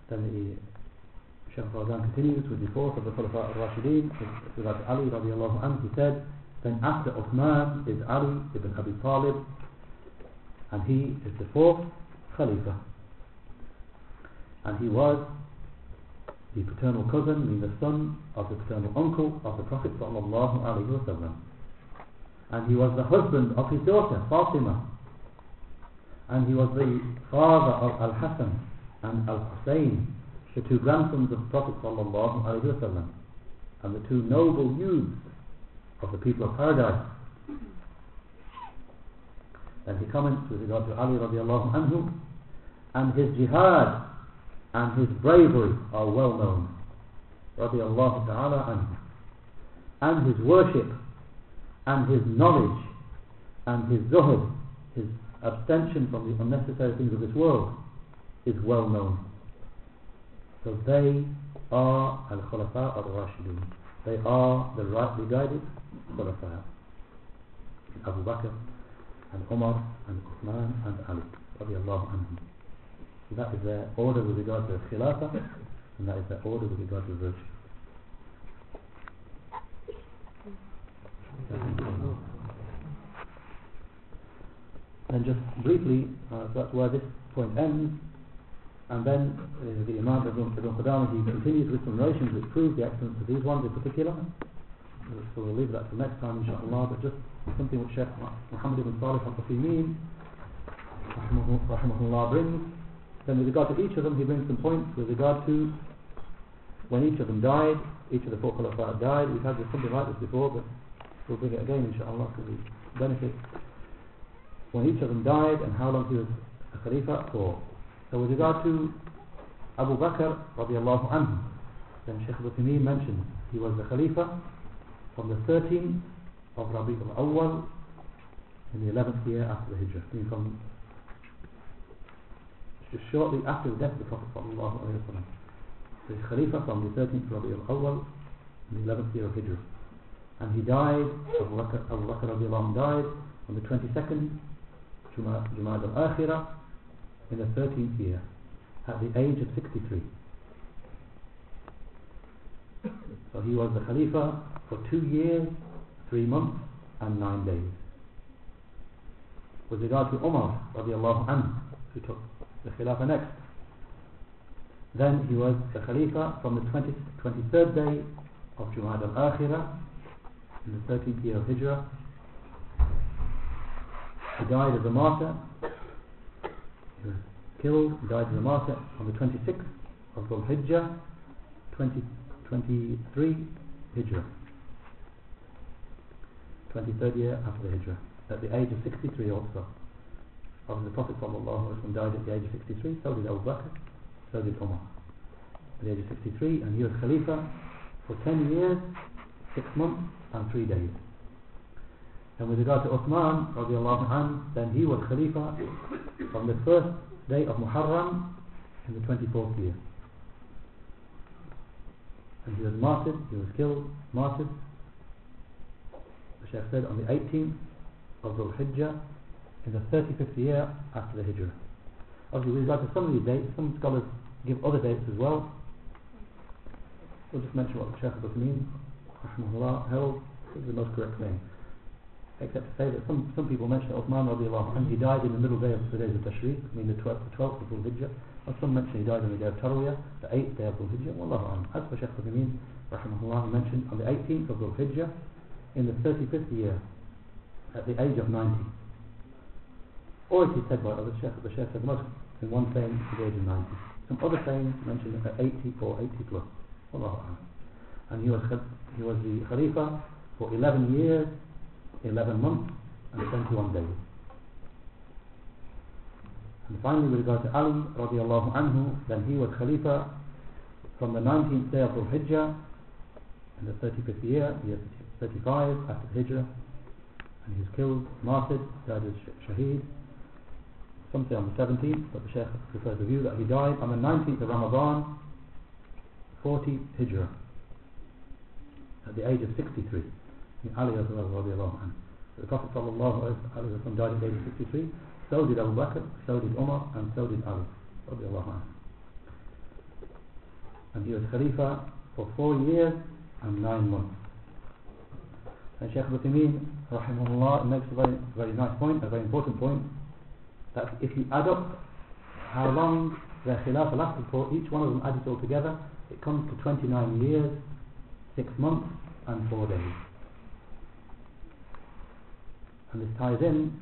Then the Shaykh Fawzan continues with the fourth of the Khulafa al-Rashideen, to Ali radiallahu anhu, he said, then after Uthman is Ali ibn Abi Talib, and he is the fourth Khalifa. And he was the paternal cousin, meaning the son of the paternal uncle of the Prophet sallallahu. And he was the husband of his daughter, Fatima. And he was the father of Al-Hassan and Al-Hussein, the two grandsons of Prophet wasallam, and the two noble youths of the people of paradise. Then he comments with regard to Ali radiallahu anhu, and his jihad and his bravery are well known. Radiallahu ta'ala anhu. And his worship, and his knowledge, and his zuhud, his abstention from the unnecessary things of this world, is well known. So they are al-khulafa al-rashidun. They are the rightly guided khulafa. Abu Bakr and Umar and Uthman and Ali radiallahu anhum. So that is their order with regard to khilafah and that is their order with regard to virtue. And just briefly, uh, that's where this point ends. And then uh, the Imam Ibn Qudamah, he continues with some narrations which prove the excellence of these ones in particular. So we'll leave that for next time, inshallah. But just something which Sheikh Muhammad ibn Salih rahimahullah, brings. Then with regard to each of them, he brings some points with regard to when each of them died, each of the four Khulafa died. We've had something like this before, but we'll bring it again, inshallah, for the benefit. When each of them died and how long he was a Khalifa for. So with regard to Abu Bakr, radiallahu anhu, then Sheikh Al-Uthaymeen mentioned he was the Khalifa from the 13th of Rabi al-Awwal in the 11th year after the Hijrah. I mean shortly after the death of the Prophet sallallahu alaihi wasallam. So he's Khalifa from the 13th of Rabi al-Awwal in the 11th year of Hijrah. And he died, Abu Bakr, Abu Bakr radiallahu anhu died on the 22nd Jumad al-Akhirah in the 13th year at the age of 63. So he was the Khalifa for two years, three months and nine days. With regard to Umar radiallahu anhu, who took the Khilafah next, then he was the Khalifa from the 20, 23rd day of Jumad al-Akhirah in the 13th year of Hijrah. He died as a martyr. Killed, died in the martyr on the 26th of Dhul Hijjah, 20, 23 Hijrah. 23rd year after the Hijrah. At the age of 63 also. Obviously the Prophet ﷺ died at the age of 63, so did Abu Bakr, so did Umar. At the age of 63, and he was Khalifa for 10 years, 6 months and 3 days. And with regard to Uthman, radiallahu anh, then he was Khalifa from the first day of Muharram in the 24th year. And he was martyred, he was killed, martyred, the Shaykh said, on the 18th of Dhul Hijjah in the 35th year after the Hijrah. Obviously, with regard to some of these dates, some scholars give other dates as well. We'll just mention what the Shaykh al-Uthaymeen, rahmahullah, held is the most correct thing. Except to say that some, some people mention that Uthman radiallahu anhu, he died in the middle day of the days of Tashriq, I mean the 12th, the 12th of Dhul Hijjah, or some mention he died on the day of Tarwiyah, the 8th day of Dhul Hijjah, wallahu alam. As for Shaykh al-Uthaymeen, rahmahullah, he mentioned on the 18th of Dhul Hijjah, in the 35th year, at the age of 90. Or it is said by other Shaykh, the Shaykh said most, in one saying at the age of 90. Some other sayings mention at 80 or 80 plus. Wallahu. And he was, he was the Khalifa for 11 years, 11 months and 21 days. And finally with regard to Ali radiallahu anhu, then he was Khalifa from the 19th day of Dhul Hijjah in the 35th year, year 35 after Hijrah, and he was killed, martyred, died as Shaheed. Some say on the 17th, but the Shaykh prefers the view that he died on the 19th of Ramadan, 40 Hijrah, at the age of 63. Ali radiallahu anhu. The Prophet sallallahu alayhi wa died at the age of 63. So did Abu Bakr, so did Umar, and so did Ali radiallahu anhu. And he was Khalifa for four years and nine months. And Shaykh Uthaymeen, rahimahullah, makes a very, very nice point, a very important point, that if you add up how long their Khilafah lasted for, each one of them added all together, it comes to 29 years, 6 months, and 4 days. And this ties in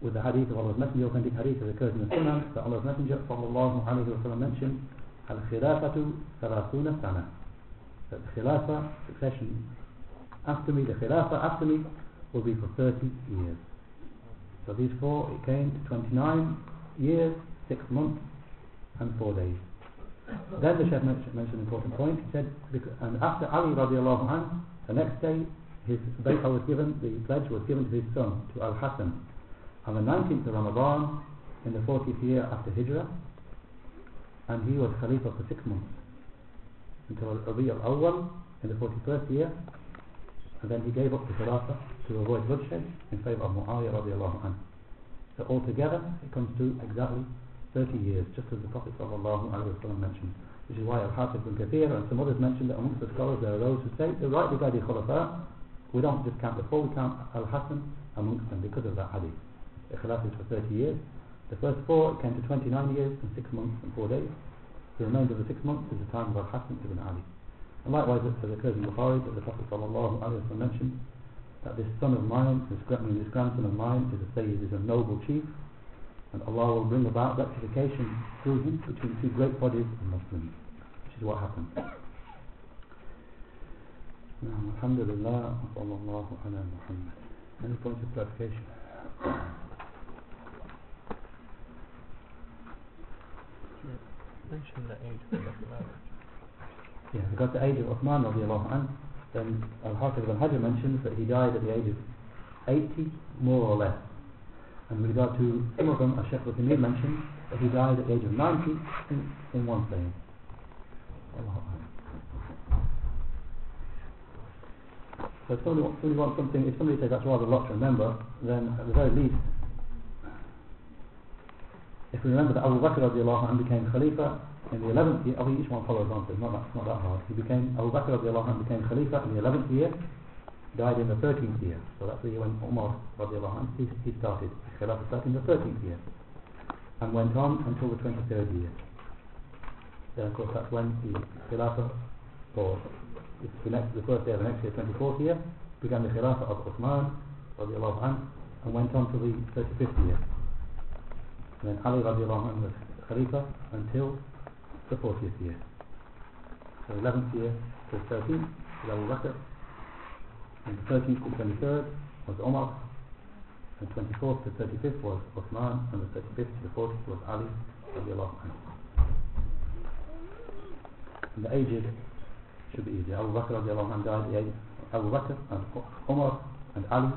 with the hadith of Allah's Messenger, authentic hadith that occurs in the Sunnah, that Allah's Messenger sallallahu alayhi wa sallam mentioned, Al-Khilafatu Thalathuna Sana. That the Khilafah, succession after me, the Khilafah after me, will be for 30 years. So these four, it came to 29 years, 6 months, and 4 days. Then the Shaykh mentioned, mentioned an important point. He said, and after Ali radiallahu anhu, the next day, his bay'ah was given, the pledge was given to his son, to Al-Hasan, on the 19th of Ramadan, in the 40th year after Hijrah, and he was Khalifa for 6 months, until Rabi al-Awwal, in the 41st year, and then he gave up the Khilafah to avoid bloodshed in favour of Muawiyah radiallahu anhu. So altogether, it comes to exactly 30 years, just as the Prophet wasallam mentioned. Which is why Al-Hafiz ibn Kathir and some others mentioned that amongst the scholars there are those who say the rightly guided Khulafa, we don't discount the four, we count Al-Hasan amongst them because of that hadith. Khilafah is for 30 years. The first four came to 29 years and 6 months and 4 days. The remainder of the 6 months is the time of Al-Hasan ibn Ali. And likewise, it occurs in Bukhari that the Prophet sallallahu alaihi wasallam mentioned that this son of mine, this grandson of mine, is a Sayyid, is a noble chief, and Allah will bring about rectification through him between two great bodies of Muslims, which is what happened. Now, Alhamdulillah, sallallahu ala Muhammad. Any points of clarification? Mention the age of the marriage. Yeah, we got the age of Uthman radiallahu anhu, then Al-Hafiz ibn Hajar mentions that he died at the age of 80, more or less. And with regard to some of them, as Sheikh Uthaymeen mentioned, that he died at the age of 90 in, in one saying. Allahu Akbar. So if somebody, somebody wants something, if somebody says that's rather a lot to remember, then at the very least, if we remember that Abu Bakr radiallahu anhu became Khalifa in the 11th year, I each one follows on, so it's not that, not that hard. He became, Abu Bakr radiallahu anhu became Khalifa in the 11th year, died in the 13th year. So that's the year when Umar radiallahu anhu, he, he started, Khilafah started in the 13th year. And went on until the 23rd year. Then of course that's when the Khilafah, or the, next, the first day of the next year, 24th year, began the Khilafah of Uthman radiallahu anhu, and went on to the 35th year. And then Ali radiallahu anhu was Khalifa until the 40th year. the 11th year to the 13th was Abu Bakr, and the 13th to 23rd was Umar, and 24th to 35th was Uthman, and the 35th to the 40th was Ali, radiallahu anhu. And the ages should be easy. Abu Bakr radiallahu anhu died at the age Abu Bakr and Umar and Ali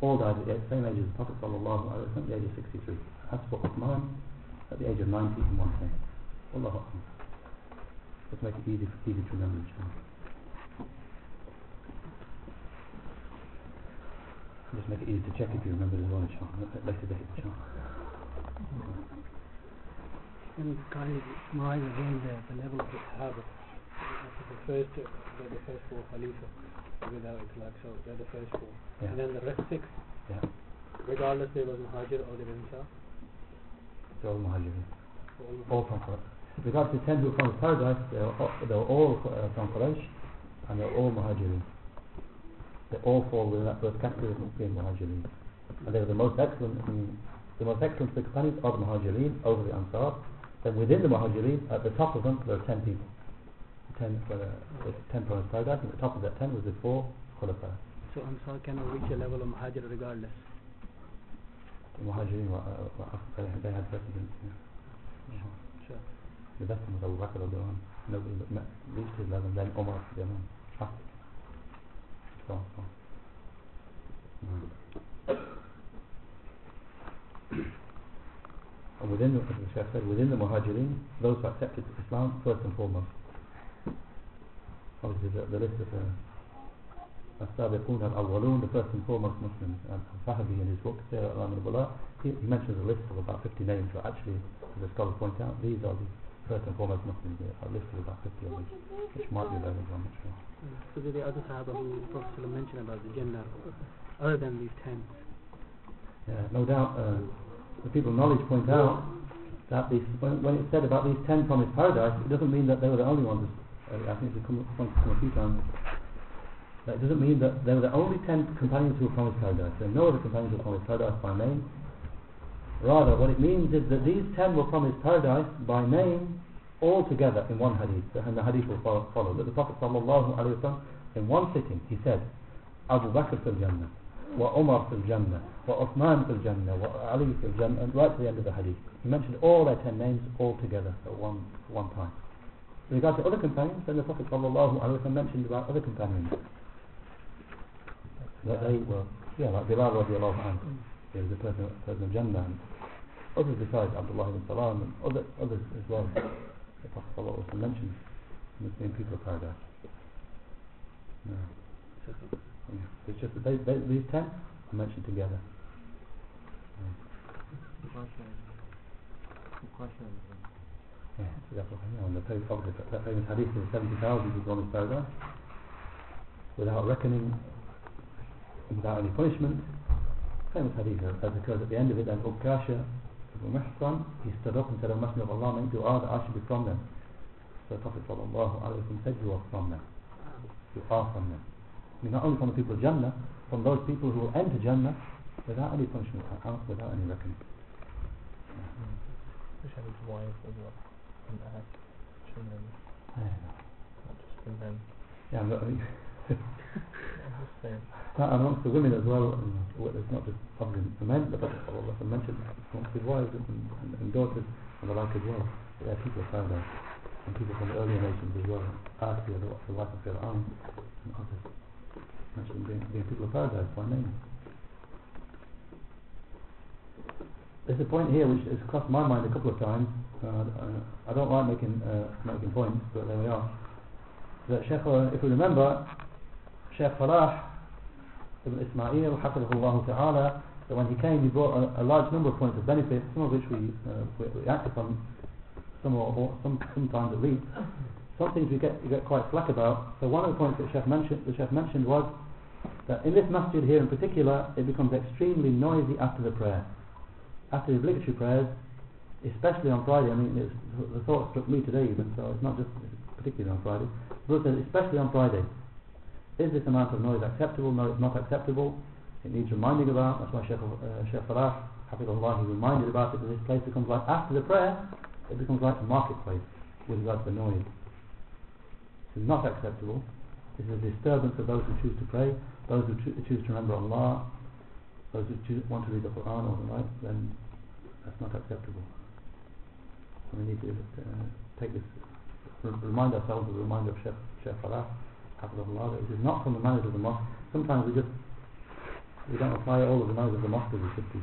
all died at the same age as the Prophet sallallahu alaihi wasallam, the age of 63. As for Uthman, at the age of 90 and 110. Allahu Akbar. Let's make it easy, for easy to remember. Just make it easy to check if you remember as well inshallah. Later date inshallah. You kindly summarize again the, the level of the Sahaba? The first, they're the first four Khalifa, without itlaq, so they're the first four. Yeah. And then the rest six, Yeah. regardless they was Muhajir or were Ansar. They're all Muhajirin. All All from Quraysh. To the ten who were from paradise, they were, all- they were all uh, from Quraysh and they're all Muhajirin. They all fall within that first category of being Muhajirin. And they were the most excellent, the most excellent of the companions are the Muhajirin over the Ansar. Then within the Muhajirin, at the top of them, there are ten people. Ten, uh, the ten and the top of that ten was the four Khulafa. So Ansar cannot reach a level of Muhajir regardless. The Muhajirin, were, uh, were, they, had precedence. Yeah. Sure. The best one was Abu Bakr radiallahu anhu. Nobody reached his level, then Umar radiallahu anhu. After. So so. Mm. And within, the- the Sheikh said, within the Muhajirin, those who accepted Islam first and foremost Obviously the, the list of the السابقون الأولون, the first and foremost Muslims. And Sahabi in his book, Sirah al Bala, he, he mentions a list of about 50 names, but actually, as the scholars point out, these are the first and foremost Muslims. There are a list of about 50 of these, which might be available, I'm not sure. So did the other Sahaba who the Prophet ﷺ mentioned about the Jannah, other than these ten? Yeah, no doubt, uh, the people of knowledge point out that these, when, when it's said about these 10 promised paradise, it doesn't mean that they were the only ones. uh, I think come, a few times. That doesn't mean that they were the only 10 companions who were promised paradise. There are no other companions who were promised paradise by name. Rather, what it means is that these 10 were promised paradise by name all together in one hadith. And the hadith will follow. follow. That the Prophet wasallam, in one sitting, he said, Abu Bakr fil Jannah, wa Umar fil Jannah, wa Uthman fil Jannah, wa Ali fil Jannah, and right to the end of the hadith. He mentioned all their 10 names all together at one, one time. In regard to other companions, then the Prophet wasallam mentioned about other companions that they were, yeah, like Bilal radiallahu anhu, he was a person, person of Jannah, and others besides Abdullah ibn Salam, and other, others as well. The Prophet wasallam mentioned Muslim people of paradise. Yeah. It's just that they, they, these ten are mentioned together. The question, the question The famous, hadith of 70,000 who promised paradise without reckoning, without any punishment. Famous hadith as occurs at the end of it, and Ukasha Ibn Mihsan, he stood up and said, O Messenger of Allah, make dua that I should be from them. So the Prophet sallallahu alayhi wa said, You are from them. You are from them. I mean, not only from the people of Jannah, from those people who will enter Jannah without any punishment, without any reckoning. wish I his wife as well, and I had children, Yeah. Not just for men. Yeah, I'm not, I'm just saying. That amongst the women as well, and well, it's not just probably the men, but Prophet Allah mentioned amongst his wives and, and, and daughters and the like as well. There are people paradise and people from the earlier nations as well. Asiyah, the, the wife of Fir'aun, and others mentioned being, being people of paradise by name. There's a point here which has crossed my mind a couple of times. Uh, I don't like making uh, making points, but there we are. That Sheikh, uh, if we remember, Sheikh Falah Ibn Ismail, Hafidhullah Ta'ala, that when he came he brought a, a large number of points of benefit, some of which we, uh, we, we act upon, some or, or some, sometimes at least. Some things we get, we get quite slack about. So one of the points that Sheikh mentioned, the Sheikh mentioned was that in this masjid here in particular, it becomes extremely noisy after the prayer. After the obligatory prayers, especially on Friday, I mean, the thought struck me today even, so it's not just particularly on Friday, but especially on Friday. Is this amount of noise acceptable? No, it's not acceptable. It needs reminding about. That's why Sheikh, uh, Sheikh Falah, Hafidullah, he reminded about it that this place becomes like, after the prayer, it becomes like a marketplace with regard to the noise. This is not acceptable. This is a disturbance of those who choose to pray, those who choo- choose to remember Allah, those who want to read the Quran all the night, then that's not acceptable. We need to uh, take this, remind ourselves of the reminder of Sheikh, Sheikh Falah, Hafizahullah, that this is not from the manners of the mosque. Sometimes we just, we don't apply all of the manners of the mosque as we should do.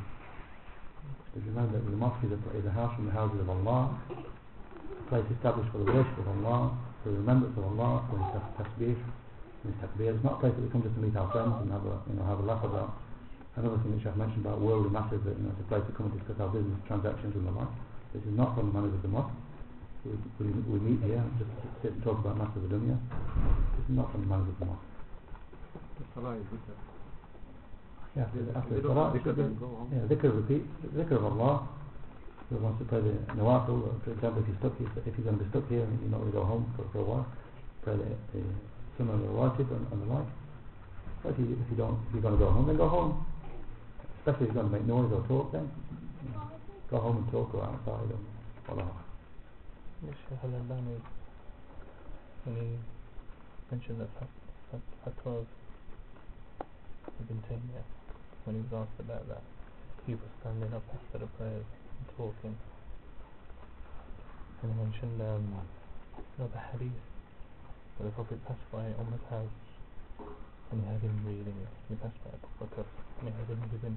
But remember that the mosque is a, is a house from the houses of Allah, a place established for the worship of Allah, for the remembrance of Allah, for his tas- tasbih, and his takbir. It's not a place that we come just to meet our friends and have a, you know, have a laugh about. Another thing that Sheikh mentioned about worldly matters, that you know, it's a place to come and discuss our business transactions and the like. This is not from the manners of the mosque. We, we, we meet here and just to sit and talk about matters of the dunya. This is not from the manners of the mosque. Salah is dhikr. Yeah, after, after the salah, dhikr, it should be- go home. yeah, dhikr repeat, dhikr of Allah. Who wants to pray the nawafil, or for example, if you're stuck here, if you're going to be stuck here and you're not going to go home for, for a while, pray the, the sunnah of the and, and the like. But if you, if you don't, if you're going to go home, then go home. Especially if you're going to make noise or talk, then go home and talk or outside or whatever. Shaykh al-Albani, when he mentioned that fat- fat- fatwa of Ibn Taymiyyah, when he was asked about that, people standing up after the prayers and talking. And he mentioned um, another hadith where the Prophet passed by Umar's house and he had him reading it. He passed by Abu Bakr and he had him giving.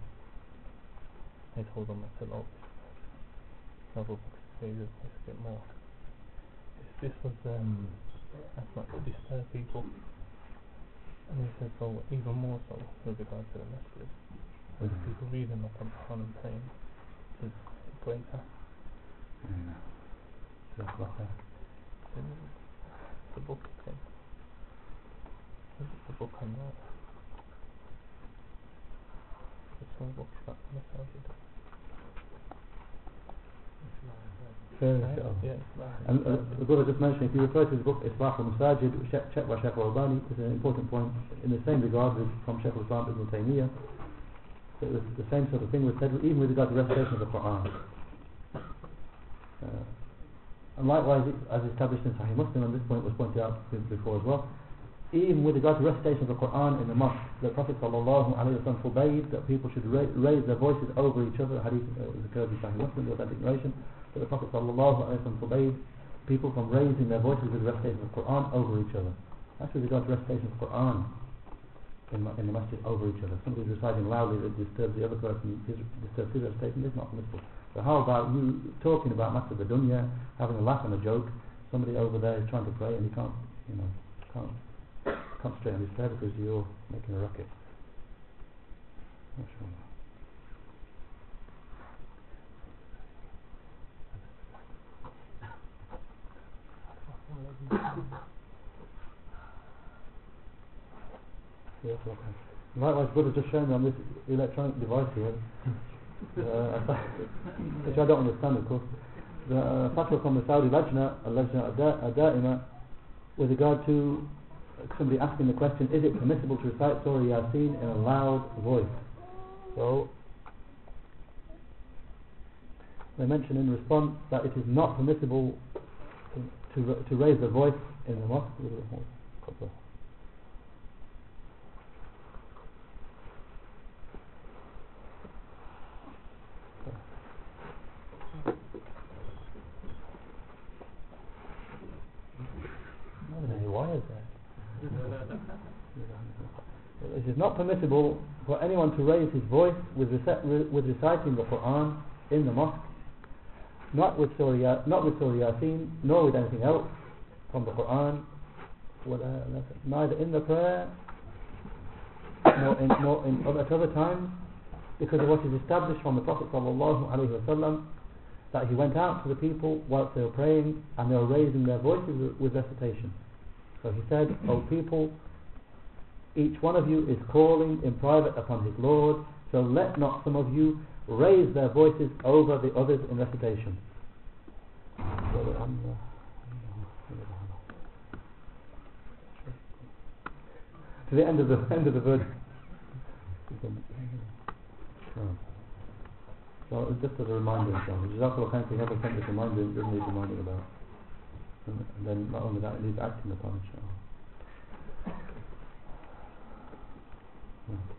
He told them, I said, oh, Abu Bakr said a bit more. This, this was um, that's not to disturb people. And he said, so even more so with regard to the messages. With Mhm. people reading the Quran and praying is greater. Yeah. Jazakallah khair. than the book thing. The, the book on that. The small book about the masajid. Fair, Right? inshallah. Yeah, And uh, the brother just mentioned, if you refer to the book Islah al-Masajid, che- checked by Sheikh al-Albani, it's an important point. In the same regard with, from Sheikh al-Islam ibn Taymiyyah, that the, the same sort of thing was said even with regard to recitation of the Quran. Uh, and likewise, as established in Sahih Muslim, and this point was pointed out before as well, even with regard to recitation of the Quran in the mosque, the Prophet wasallam forbade that people should ra- raise their voices over each other. Hadith uh, is occurred in Sahih Muslim, the authentic narration, that the Prophet sallallahu wasallam forbade people from raising their voices with recitation of the Quran over each other. That's with regard to recitation of the Quran in, in the masjid over each other. Somebody's reciting loudly that disturbs the other person, his, disturbs his recitation, is not permissible. So how about you talking about matters of the dunya, having a laugh and a joke, somebody over there is trying to pray and he can't, you know, can't concentrate on his prayer because you're making a racket. Yes, okay. Likewise, brother, just showing me on this electronic device here, uh, which I don't understand, of course. The uh, fatwa from the Saudi Lajna, Al-Lajna Ada- Ad-Da'ima, with regard to somebody asking the question, is it permissible to recite Surah Yasin in a loud voice? So, they mention in response that it is not permissible to, to, raise the voice in the mosque. A little bit more. Couple. Not many wires there. It is not permissible for anyone to raise his voice with, reci- with- with reciting the Quran in the mosque, not with Surah, not with Yasin, nor with anything else from the Quran, uh, neither in the prayer nor in, nor in at other times, because of what is established from the Prophet wasallam that he went out to the people whilst they were praying and they were raising their voices with recitation. So he said, O people, each one of you is calling in private upon his Lord, so let not some of you raise their voices over the others in recitation. To the end of the end of the verse. So just as a reminder. Jazakallah khair for having sent this reminder, it doesn't need reminding about. and then not only that, it needs acting upon, inshallah. Yeah.